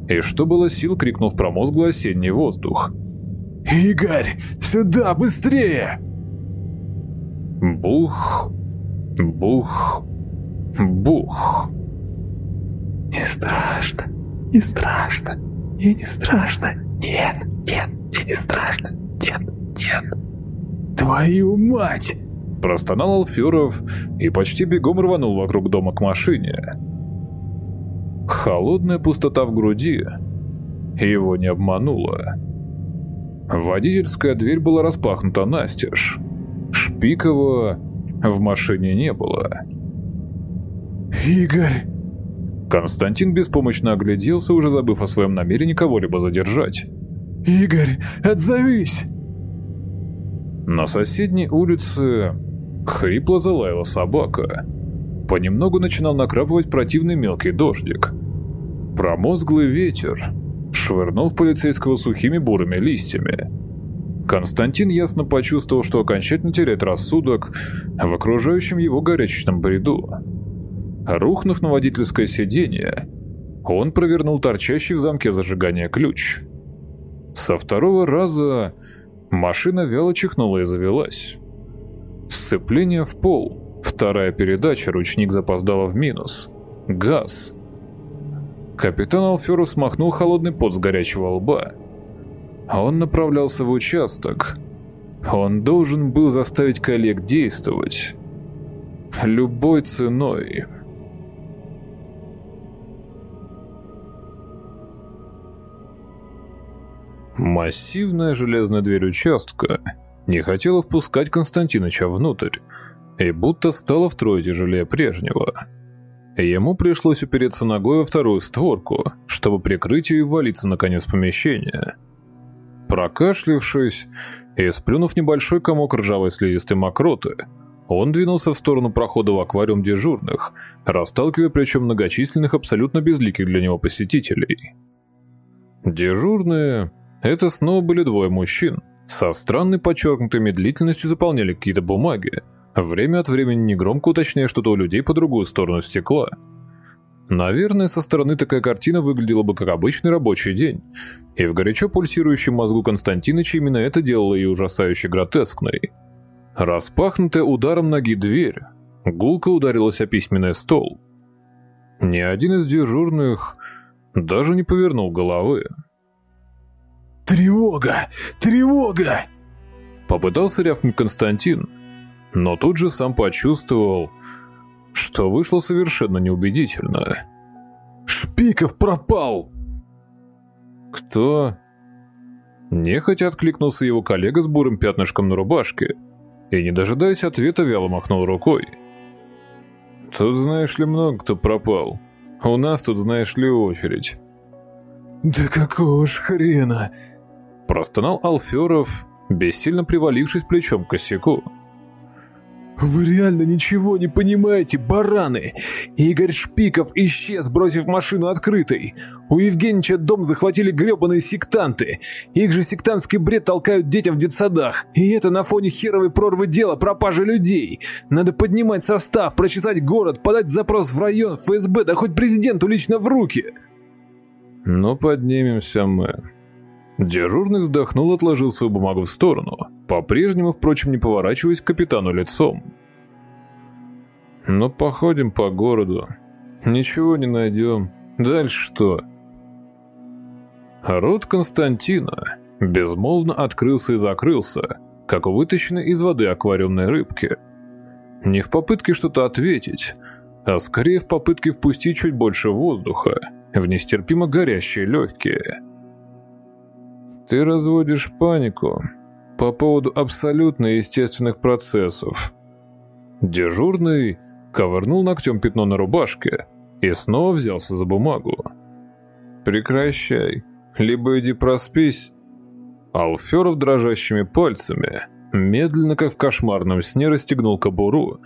и что было сил, крикнул в промозглый осенний воздух. «Игорь, сюда, быстрее!» Бух, бух, бух. «Не страшно, не страшно», мне не страшно. Нет, нет, мне не страшно. Нет, нет. Твою мать! Простонал Алферов и почти бегом рванул вокруг дома к машине. Холодная пустота в груди его не обманула. Водительская дверь была распахнута настежь. Шпикова в машине не было. «Игорь!» Константин беспомощно огляделся, уже забыв о своем намерении кого-либо задержать. «Игорь, отзовись!» На соседней улице хрипло залаяла собака. Понемногу начинал накрапывать противный мелкий дождик. Промозглый ветер швырнул полицейского сухими бурыми листьями. Константин ясно почувствовал, что окончательно теряет рассудок в окружающем его горячечном бреду. Рухнув на водительское сиденье, он провернул торчащий в замке зажигания ключ. Со второго раза машина вяло чихнула и завелась. Сцепление в пол. Вторая передача, ручник запоздала в минус. Газ. Капитан Алферов смахнул холодный пот с горячего лба. Он направлялся в участок. Он должен был заставить коллег действовать. Любой ценой. Массивная железная дверь участка не хотела впускать Константиныча внутрь, и будто стала втрое тяжелее прежнего. Ему пришлось упереться ногой во вторую створку, чтобы прикрыть ее и валиться наконец в помещение. Прокашлившись и сплюнув небольшой комок ржавой слизистой мокроты, он двинулся в сторону прохода в аквариум дежурных, расталкивая причем многочисленных абсолютно безликих для него посетителей. Дежурные — это снова были двое мужчин, со странной подчеркнутой медлительностью заполняли какие-то бумаги, время от времени негромко уточняя что-то у людей по другую сторону стекла. Наверное, со стороны такая картина выглядела бы как обычный рабочий день, и в горячо пульсирующем мозгу Константиныча именно это делало ее ужасающе гротескной. Распахнутая ударом ноги дверь, гулко ударилась о письменный стол. Ни один из дежурных даже не повернул головы. «Тревога! Тревога!» Попытался рявкнуть Константин, но тут же сам почувствовал, что вышло совершенно неубедительно. «Шпиков пропал!» «Кто?» Нехотя откликнулся его коллега с бурым пятнышком на рубашке и, не дожидаясь ответа, вяло махнул рукой. «Тут, знаешь ли, много кто пропал. У нас тут, знаешь ли, очередь». «Да какого ж хрена?» Простонал Алферов, бессильно привалившись плечом к косяку. «Вы реально ничего не понимаете, бараны! Игорь Шпиков исчез, бросив машину открытой. У Евгеньевича дом захватили гребаные сектанты. Их же сектантский бред толкают детям в детсадах. И это на фоне херовой прорвы дела пропажи людей. Надо поднимать состав, прочесать город, подать запрос в район, ФСБ, да хоть президенту лично в руки!» «Ну, поднимемся мы», Дежурный вздохнул и отложил свою бумагу в сторону, по-прежнему, впрочем, не поворачиваясь к капитану лицом. «Ну, походим по городу. Ничего не найдем. Дальше что?» Рот Константина безмолвно открылся и закрылся, как у вытащенной из воды аквариумной рыбки. Не в попытке что-то ответить, а скорее в попытке впустить чуть больше воздуха в нестерпимо горящие легкие – ты разводишь панику по поводу абсолютно естественных процессов. Дежурный ковырнул ногтем пятно на рубашке и снова взялся за бумагу. «Прекращай, либо иди проспись». Алферов дрожащими пальцами, медленно, как в кошмарном сне, расстегнул кобуру,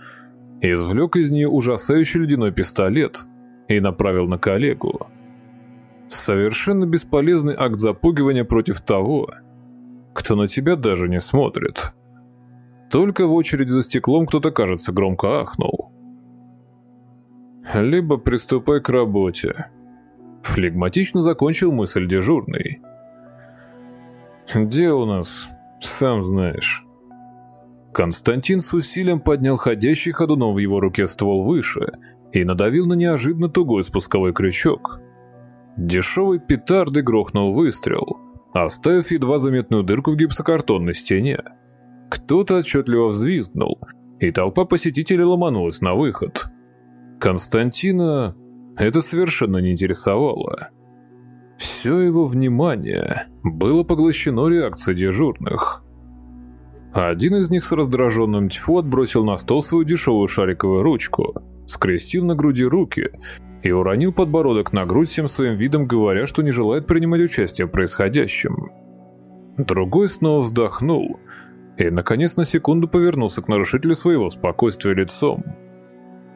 извлек из нее ужасающий ледяной пистолет и направил на коллегу. Совершенно бесполезный акт запугивания против того, кто на тебя даже не смотрит. Только в очереди за стеклом кто-то, кажется, громко ахнул. Либо приступай к работе. Флегматично закончил мысль дежурный. Где у нас, сам знаешь. Константин с усилием поднял ходящий ходуном в его руке ствол выше и надавил на неожиданно тугой спусковой крючок – Дешевой петарды грохнул выстрел, оставив едва заметную дырку в гипсокартонной стене. Кто-то отчетливо взвизгнул, и толпа посетителей ломанулась на выход. Константина это совершенно не интересовало. Все его внимание было поглощено реакцией дежурных. Один из них с раздраженным тьфу отбросил на стол свою дешевую шариковую ручку, скрестил на груди руки и уронил подбородок на грудь всем своим видом, говоря, что не желает принимать участие в происходящем. Другой снова вздохнул и, наконец, на секунду повернулся к нарушителю своего спокойствия лицом.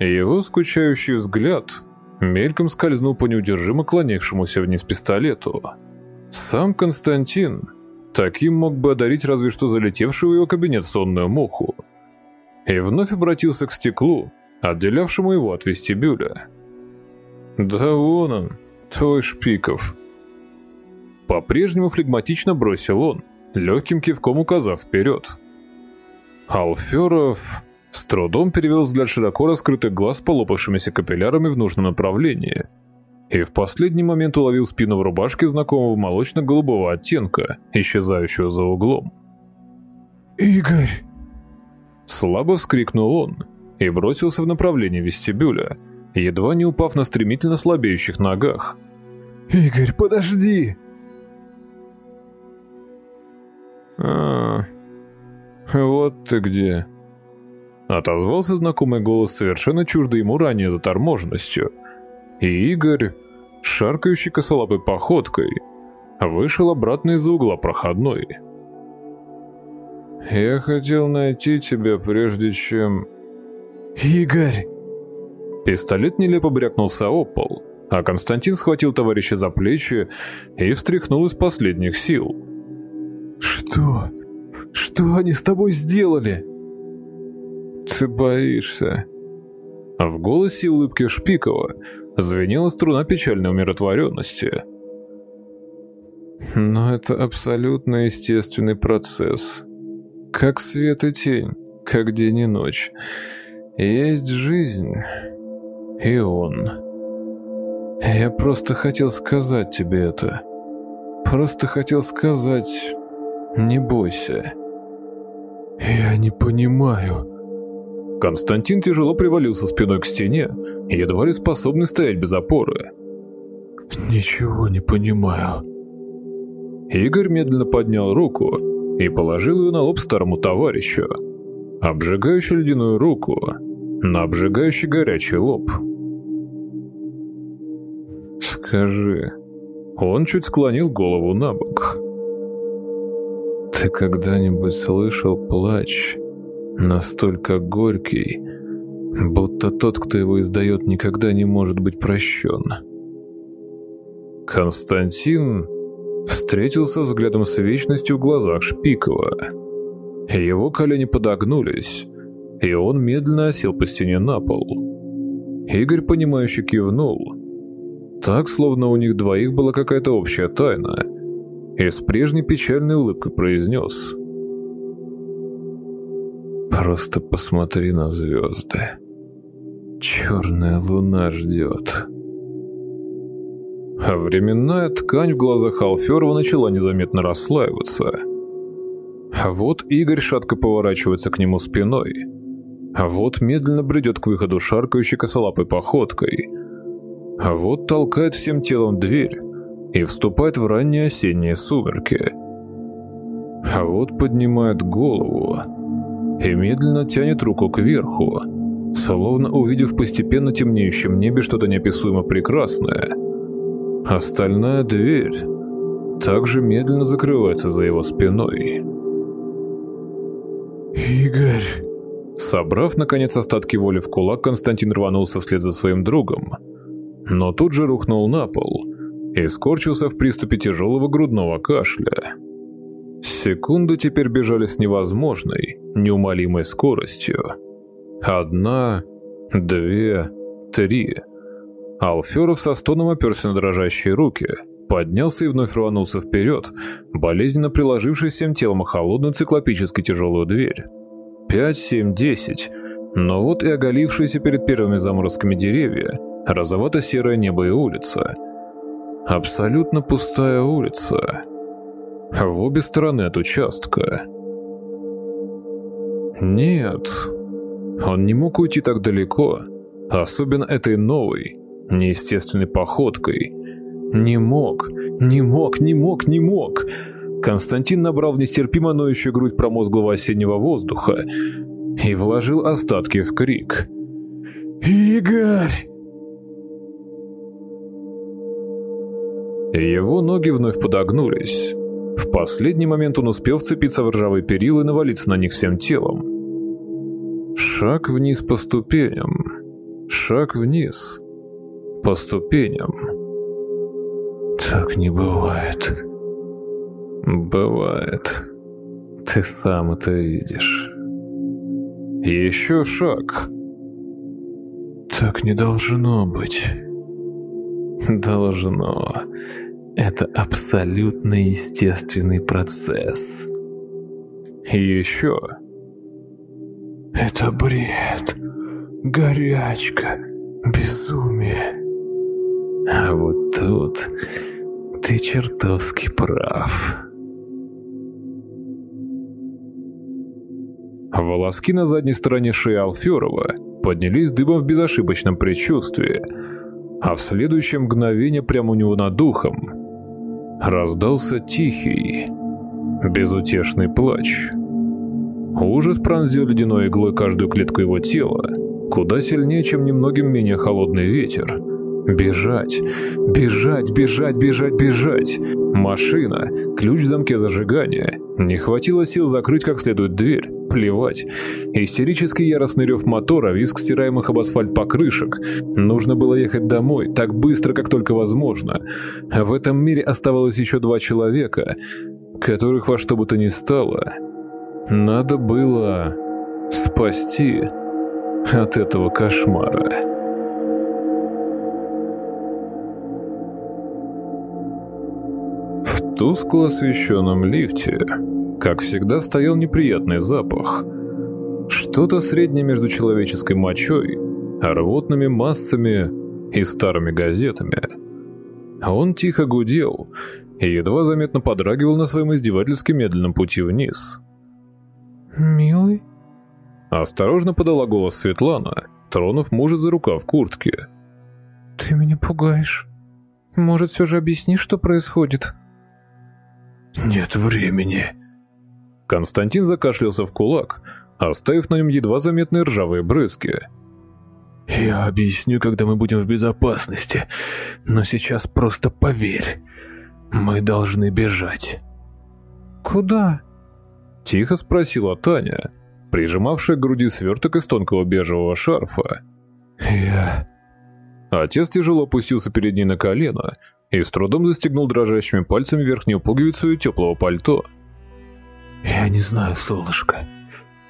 Его скучающий взгляд мельком скользнул по неудержимо клонившемуся вниз пистолету. Сам Константин таким мог бы одарить разве что залетевшую в его кабинет сонную муху. И вновь обратился к стеклу, отделявшему его от вестибюля. «Да вон он, твой Шпиков». По-прежнему флегматично бросил он, легким кивком указав вперед. Алферов с трудом перевел взгляд широко раскрытых глаз полопавшимися капиллярами в нужном направлении и в последний момент уловил спину в рубашке знакомого молочно-голубого оттенка, исчезающего за углом. «Игорь!» Слабо вскрикнул он и бросился в направлении вестибюля, едва не упав на стремительно слабеющих ногах. «Игорь, подожди!» «А, вот ты где!» Отозвался знакомый голос совершенно чуждый ему ранее заторможенностью. И Игорь, шаркающий косолапой походкой, вышел обратно из-за угла проходной. «Я хотел найти тебя, прежде чем...» «Игорь!» Пистолет нелепо брякнулся о пол, а Константин схватил товарища за плечи и встряхнул из последних сил. «Что? Что они с тобой сделали?» «Ты боишься?» В голосе улыбки Шпикова звенела струна печальной умиротворенности. «Но это абсолютно естественный процесс. Как свет и тень, как день и ночь. Есть жизнь, и он. Я просто хотел сказать тебе это. Просто хотел сказать, не бойся». «Я не понимаю», Константин тяжело привалился спиной к стене, едва ли способный стоять без опоры. «Ничего не понимаю». Игорь медленно поднял руку и положил ее на лоб старому товарищу. Обжигающую ледяную руку на обжигающий горячий лоб. «Скажи...» Он чуть склонил голову на бок. «Ты когда-нибудь слышал плач настолько горький, будто тот, кто его издает, никогда не может быть прощен. Константин встретился взглядом с вечностью в глазах Шпикова. Его колени подогнулись, и он медленно осел по стене на пол. Игорь, понимающе кивнул. Так, словно у них двоих была какая-то общая тайна, и с прежней печальной улыбкой произнес — Просто посмотри на звезды. Черная луна ждет. А временная ткань в глазах Алферова начала незаметно расслаиваться. А вот Игорь шатко поворачивается к нему спиной. А вот медленно бредет к выходу шаркающей косолапой походкой. А вот толкает всем телом дверь и вступает в ранние осенние сумерки. А вот поднимает голову и медленно тянет руку кверху, словно увидев постепенно темнеющем небе что-то неописуемо прекрасное. Остальная дверь также медленно закрывается за его спиной. «Игорь!» Собрав, наконец, остатки воли в кулак, Константин рванулся вслед за своим другом, но тут же рухнул на пол и скорчился в приступе тяжелого грудного кашля. Секунды теперь бежали с невозможной, неумолимой скоростью. Одна, две, три. Алферов со стоном оперся на дрожащие руки, поднялся и вновь рванулся вперед, болезненно приложившись всем телом о холодную циклопически тяжелую дверь. Пять, семь, десять. Но вот и оголившиеся перед первыми заморозками деревья, розовато-серое небо и улица. Абсолютно пустая улица в обе стороны от участка. Нет, он не мог уйти так далеко, особенно этой новой, неестественной походкой. Не мог, не мог, не мог, не мог. Константин набрал нестерпимо ноющую грудь промозглого осеннего воздуха и вложил остатки в крик. «Игорь!» Его ноги вновь подогнулись. В последний момент он успел вцепиться в ржавые перила и навалиться на них всем телом. Шаг вниз по ступеням. Шаг вниз. По ступеням. Так не бывает. Бывает. Ты сам это видишь. Еще шаг. Так не должно быть. Должно. Это абсолютно естественный процесс. Еще. Это бред. Горячка. Безумие. А вот тут ты чертовски прав. Волоски на задней стороне шеи Алферова поднялись дыбом в безошибочном предчувствии, а в следующее мгновение прямо у него над духом раздался тихий, безутешный плач. Ужас пронзил ледяной иглой каждую клетку его тела, куда сильнее, чем немногим менее холодный ветер. Бежать, бежать, бежать, бежать, бежать. Машина, ключ в замке зажигания. Не хватило сил закрыть как следует дверь. Плевать. Истерический яростный рев мотора, визг стираемых об асфальт покрышек. Нужно было ехать домой, так быстро, как только возможно. В этом мире оставалось еще два человека, которых во что бы то ни стало, надо было спасти от этого кошмара. Тускло освещенном лифте, как всегда, стоял неприятный запах. Что-то среднее между человеческой мочой, рвотными массами и старыми газетами. Он тихо гудел и едва заметно подрагивал на своем издевательски медленном пути вниз. «Милый?» Осторожно подала голос Светлана, тронув мужа за рукав куртки. «Ты меня пугаешь. Может, все же объяснишь, что происходит?» «Нет времени». Константин закашлялся в кулак, оставив на нем едва заметные ржавые брызги. «Я объясню, когда мы будем в безопасности, но сейчас просто поверь. Мы должны бежать». «Куда?» Тихо спросила Таня, прижимавшая к груди сверток из тонкого бежевого шарфа. «Я...» Отец тяжело опустился перед ней на колено и с трудом застегнул дрожащими пальцами верхнюю пуговицу и теплого пальто. «Я не знаю, солнышко,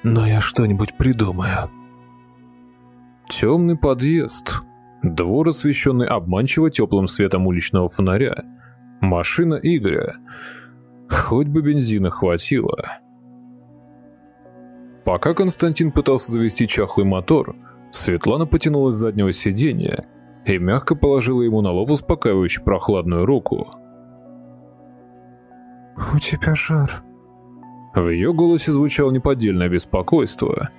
но я что-нибудь придумаю». Темный подъезд. Двор, освещенный обманчиво теплым светом уличного фонаря. Машина Игоря. Хоть бы бензина хватило. Пока Константин пытался завести чахлый мотор, Светлана потянулась с заднего сиденья и мягко положила ему на лоб успокаивающую прохладную руку. «У тебя жар». В ее голосе звучало неподдельное беспокойство.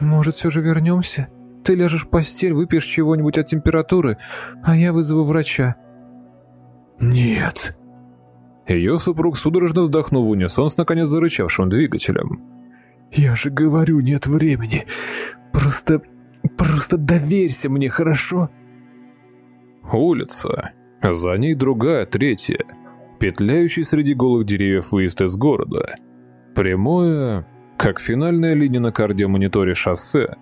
«Может, все же вернемся? Ты ляжешь в постель, выпьешь чего-нибудь от температуры, а я вызову врача». «Нет». Ее супруг судорожно вздохнул в унисон с наконец зарычавшим двигателем. «Я же говорю, нет времени. Просто... просто доверься мне, хорошо?» Улица. За ней другая, третья. Петляющий среди голых деревьев выезд из города. Прямое, как финальная линия на кардиомониторе шоссе.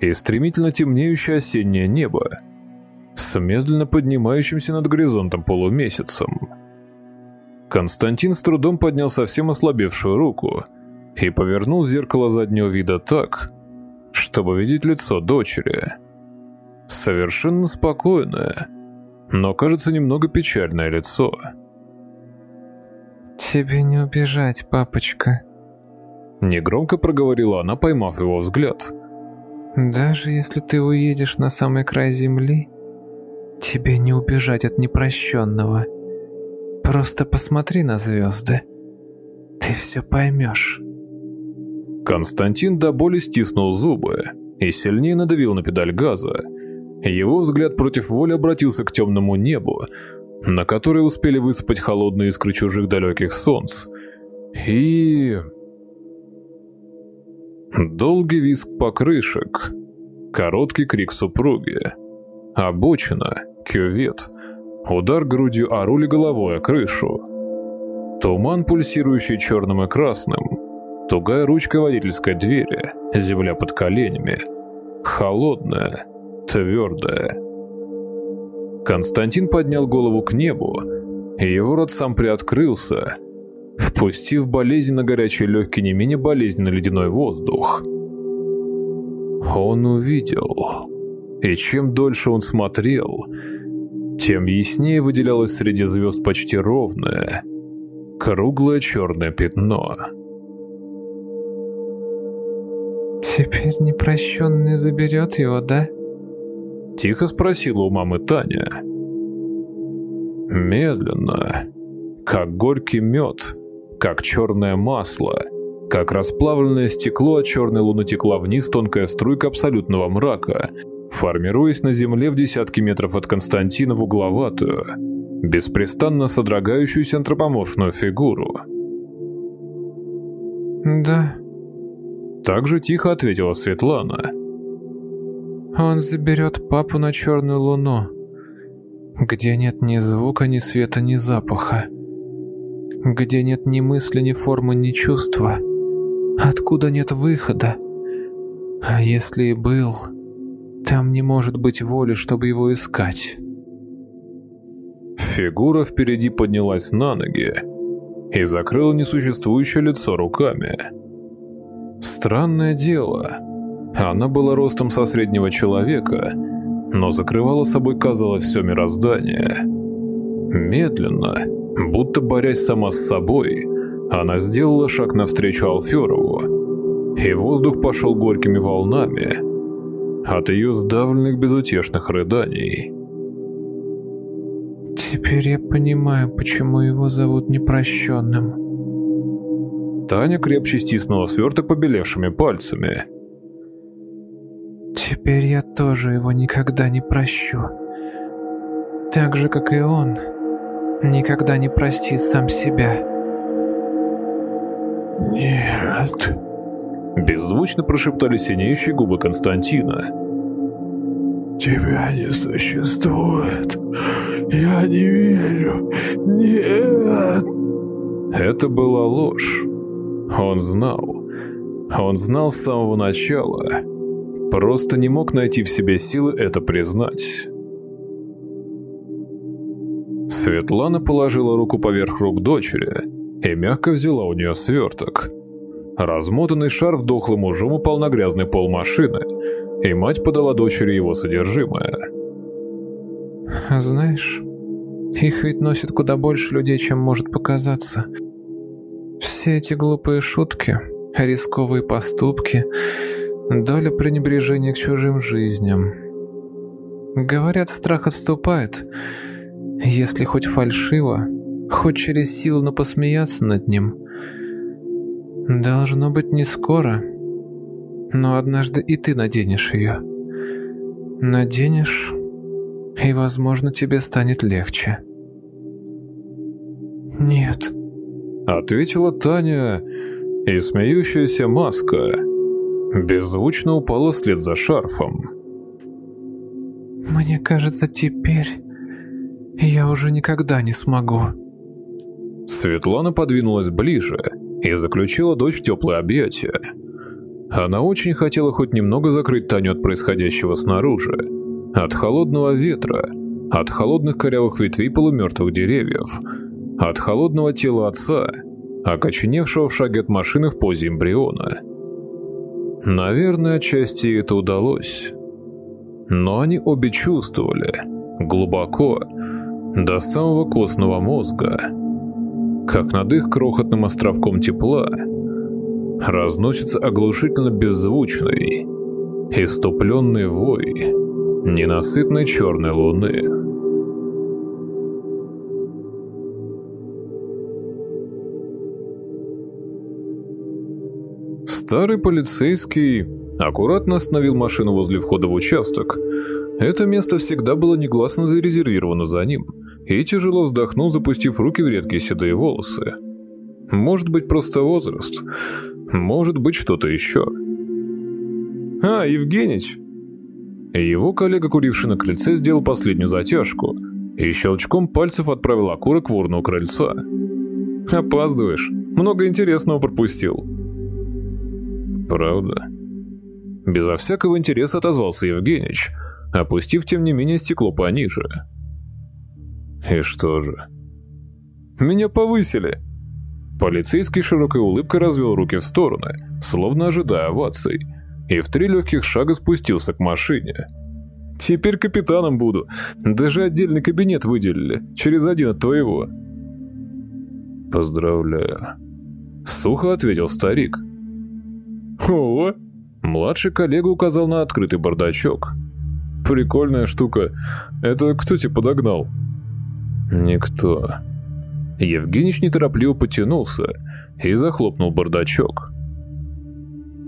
И стремительно темнеющее осеннее небо. С медленно поднимающимся над горизонтом полумесяцем. Константин с трудом поднял совсем ослабевшую руку – и повернул зеркало заднего вида так, чтобы видеть лицо дочери. Совершенно спокойное, но, кажется, немного печальное лицо. «Тебе не убежать, папочка», — негромко проговорила она, поймав его взгляд. «Даже если ты уедешь на самый край земли, тебе не убежать от непрощенного. Просто посмотри на звезды, ты все поймешь». Константин до боли стиснул зубы и сильнее надавил на педаль газа. Его взгляд против воли обратился к темному небу, на которое успели высыпать холодные искры чужих далеких солнц. И... Долгий визг покрышек, короткий крик супруги, обочина, кювет, удар грудью о руль головой о крышу, туман, пульсирующий черным и красным, Тугая ручка водительской двери, земля под коленями. Холодная, твердая. Константин поднял голову к небу, и его рот сам приоткрылся, впустив болезненно горячий легкий не менее болезненно ледяной воздух. Он увидел И чем дольше он смотрел, тем яснее выделялось среди звезд почти ровное, круглое черное пятно. «Теперь непрощенный заберет его, да?» Тихо спросила у мамы Таня. Медленно, как горький мед, как черное масло, как расплавленное стекло от черной луны текла вниз тонкая струйка абсолютного мрака, формируясь на земле в десятки метров от Константина в угловатую, беспрестанно содрогающуюся антропоморфную фигуру. «Да», — так же тихо ответила Светлана. «Он заберет папу на черную луну, где нет ни звука, ни света, ни запаха, где нет ни мысли, ни формы, ни чувства, откуда нет выхода. А если и был, там не может быть воли, чтобы его искать». Фигура впереди поднялась на ноги и закрыла несуществующее лицо руками. Странное дело. Она была ростом со среднего человека, но закрывала собой, казалось, все мироздание. Медленно, будто борясь сама с собой, она сделала шаг навстречу Алферову, и воздух пошел горькими волнами от ее сдавленных безутешных рыданий. Теперь я понимаю, почему его зовут непрощенным. Таня крепче стиснула сверток побелевшими пальцами. Теперь я тоже его никогда не прощу. Так же, как и он, никогда не простит сам себя. «Нет», — беззвучно прошептали синеющие губы Константина. «Тебя не существует. Я не верю. Нет!» Это была ложь. Он знал. Он знал с самого начала. Просто не мог найти в себе силы это признать. Светлана положила руку поверх рук дочери и мягко взяла у нее сверток. Размотанный шар дохлым ужом упал на грязный пол машины, и мать подала дочери его содержимое. «Знаешь, их ведь носит куда больше людей, чем может показаться. Все эти глупые шутки, рисковые поступки, доля пренебрежения к чужим жизням. Говорят, страх отступает, если хоть фальшиво, хоть через силу, но посмеяться над ним. Должно быть не скоро, но однажды и ты наденешь ее. Наденешь, и, возможно, тебе станет легче. Нет. Ответила Таня, и смеющаяся маска беззвучно упала вслед за шарфом. Мне кажется, теперь я уже никогда не смогу. Светлана подвинулась ближе и заключила дочь в теплое объятие. Она очень хотела хоть немного закрыть Таню от происходящего снаружи, от холодного ветра, от холодных корявых ветвей полумертвых деревьев, от холодного тела отца, окоченевшего в шаге от машины в позе эмбриона. Наверное, отчасти это удалось. Но они обе чувствовали, глубоко, до самого костного мозга, как над их крохотным островком тепла разносится оглушительно беззвучный, иступленный вой ненасытной черной луны. Старый полицейский аккуратно остановил машину возле входа в участок. Это место всегда было негласно зарезервировано за ним, и тяжело вздохнул, запустив руки в редкие седые волосы. Может быть, просто возраст. Может быть, что-то еще. «А, Евгеньевич!» Его коллега, куривший на крыльце, сделал последнюю затяжку и щелчком пальцев отправил окурок в урну крыльца. «Опаздываешь. Много интересного пропустил». «Правда?» Безо всякого интереса отозвался Евгеньевич, опустив, тем не менее, стекло пониже. «И что же?» «Меня повысили!» Полицейский широкой улыбкой развел руки в стороны, словно ожидая оваций, и в три легких шага спустился к машине. Теперь капитаном буду. Даже отдельный кабинет выделили, через один от твоего. Поздравляю. Сухо ответил старик. О, младший коллега указал на открытый бардачок. Прикольная штука. Это кто тебе подогнал? Никто. Евгеньевич неторопливо потянулся и захлопнул бардачок.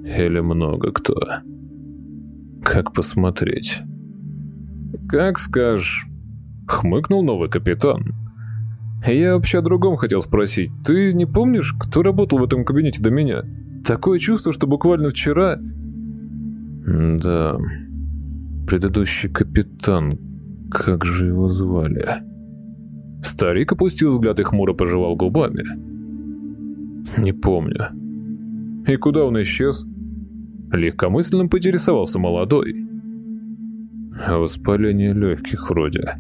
Или много кто. Как посмотреть? Как скажешь. Хмыкнул новый капитан. Я вообще о другом хотел спросить. Ты не помнишь, кто работал в этом кабинете до меня? Такое чувство, что буквально вчера... Да... Предыдущий капитан... Как же его звали? Старик опустил взгляд и хмуро пожевал губами. Не помню. И куда он исчез? Легкомысленно поинтересовался молодой. Воспаление легких вроде.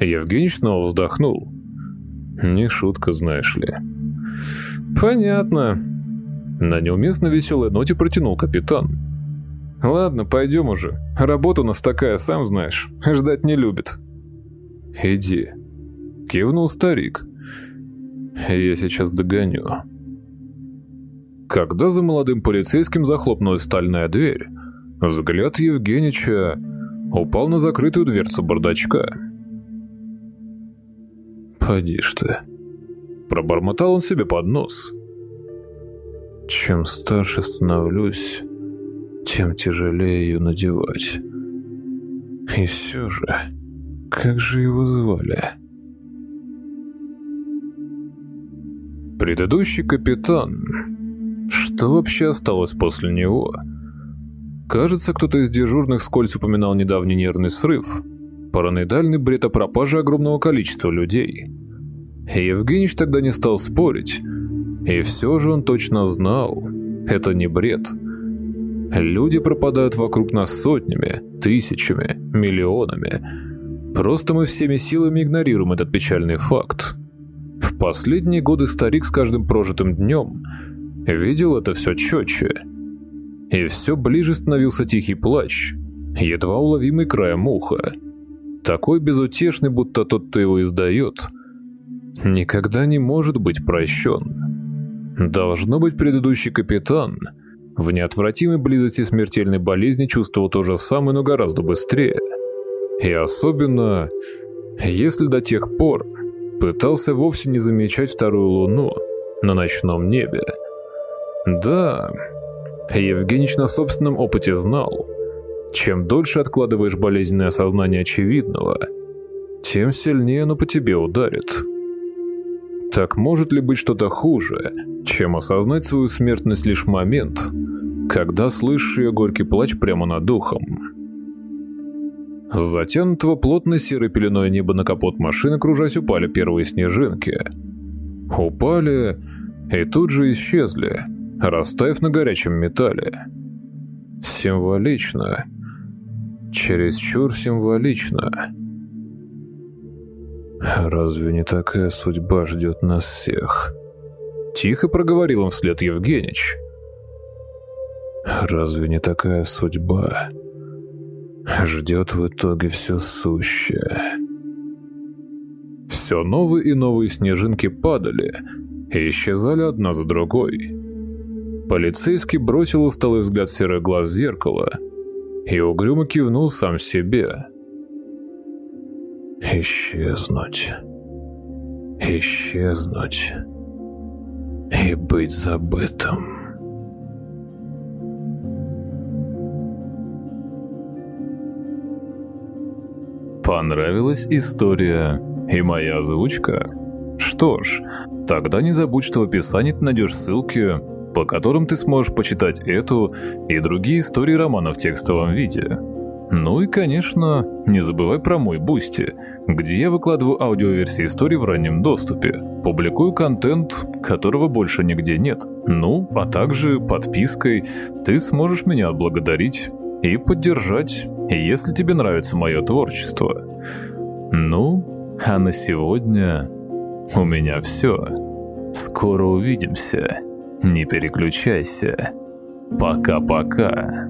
Евгений снова вздохнул. Не шутка, знаешь ли. Понятно. На неуместно веселой ноте протянул капитан. Ладно, пойдем уже. Работа у нас такая, сам знаешь. Ждать не любит. Иди. Кивнул старик. Я сейчас догоню. Когда за молодым полицейским захлопнулась стальная дверь, взгляд Евгенича упал на закрытую дверцу бардачка. «Поди ж ты!» Пробормотал он себе под нос. «Чем старше становлюсь, тем тяжелее ее надевать. И все же, как же его звали?» Предыдущий капитан что вообще осталось после него? Кажется, кто-то из дежурных скользь упоминал недавний нервный срыв, параноидальный бред о пропаже огромного количества людей. Евгеньевич тогда не стал спорить, и все же он точно знал, это не бред. Люди пропадают вокруг нас сотнями, тысячами, миллионами. Просто мы всеми силами игнорируем этот печальный факт. В последние годы старик с каждым прожитым днем – видел это все четче. И все ближе становился тихий плач, едва уловимый краем уха. Такой безутешный, будто тот, кто его издает, никогда не может быть прощен. Должно быть, предыдущий капитан в неотвратимой близости смертельной болезни чувствовал то же самое, но гораздо быстрее. И особенно, если до тех пор пытался вовсе не замечать вторую луну на ночном небе. Да, Евгеньевич на собственном опыте знал, чем дольше откладываешь болезненное осознание очевидного, тем сильнее оно по тебе ударит. Так может ли быть что-то хуже, чем осознать свою смертность лишь в момент, когда слышишь ее горький плач прямо над духом? Затянутого плотной серой пеленой неба на капот машины, кружась, упали первые снежинки. Упали и тут же исчезли – растаяв на горячем металле. Символично. Чересчур символично. «Разве не такая судьба ждет нас всех?» Тихо проговорил он вслед Евгеньевич. «Разве не такая судьба ждет в итоге все сущее?» Все новые и новые снежинки падали и исчезали одна за другой. Полицейский бросил усталый взгляд серых глаз в зеркало и угрюмо кивнул сам себе. «Исчезнуть. Исчезнуть. И быть забытым». Понравилась история и моя озвучка? Что ж, тогда не забудь, что в описании ты найдешь ссылки по которым ты сможешь почитать эту и другие истории романа в текстовом виде. Ну и, конечно, не забывай про мой Бусти, где я выкладываю аудиоверсии истории в раннем доступе, публикую контент, которого больше нигде нет. Ну, а также подпиской ты сможешь меня отблагодарить и поддержать, если тебе нравится мое творчество. Ну, а на сегодня у меня все. Скоро увидимся. Не переключайся. Пока-пока.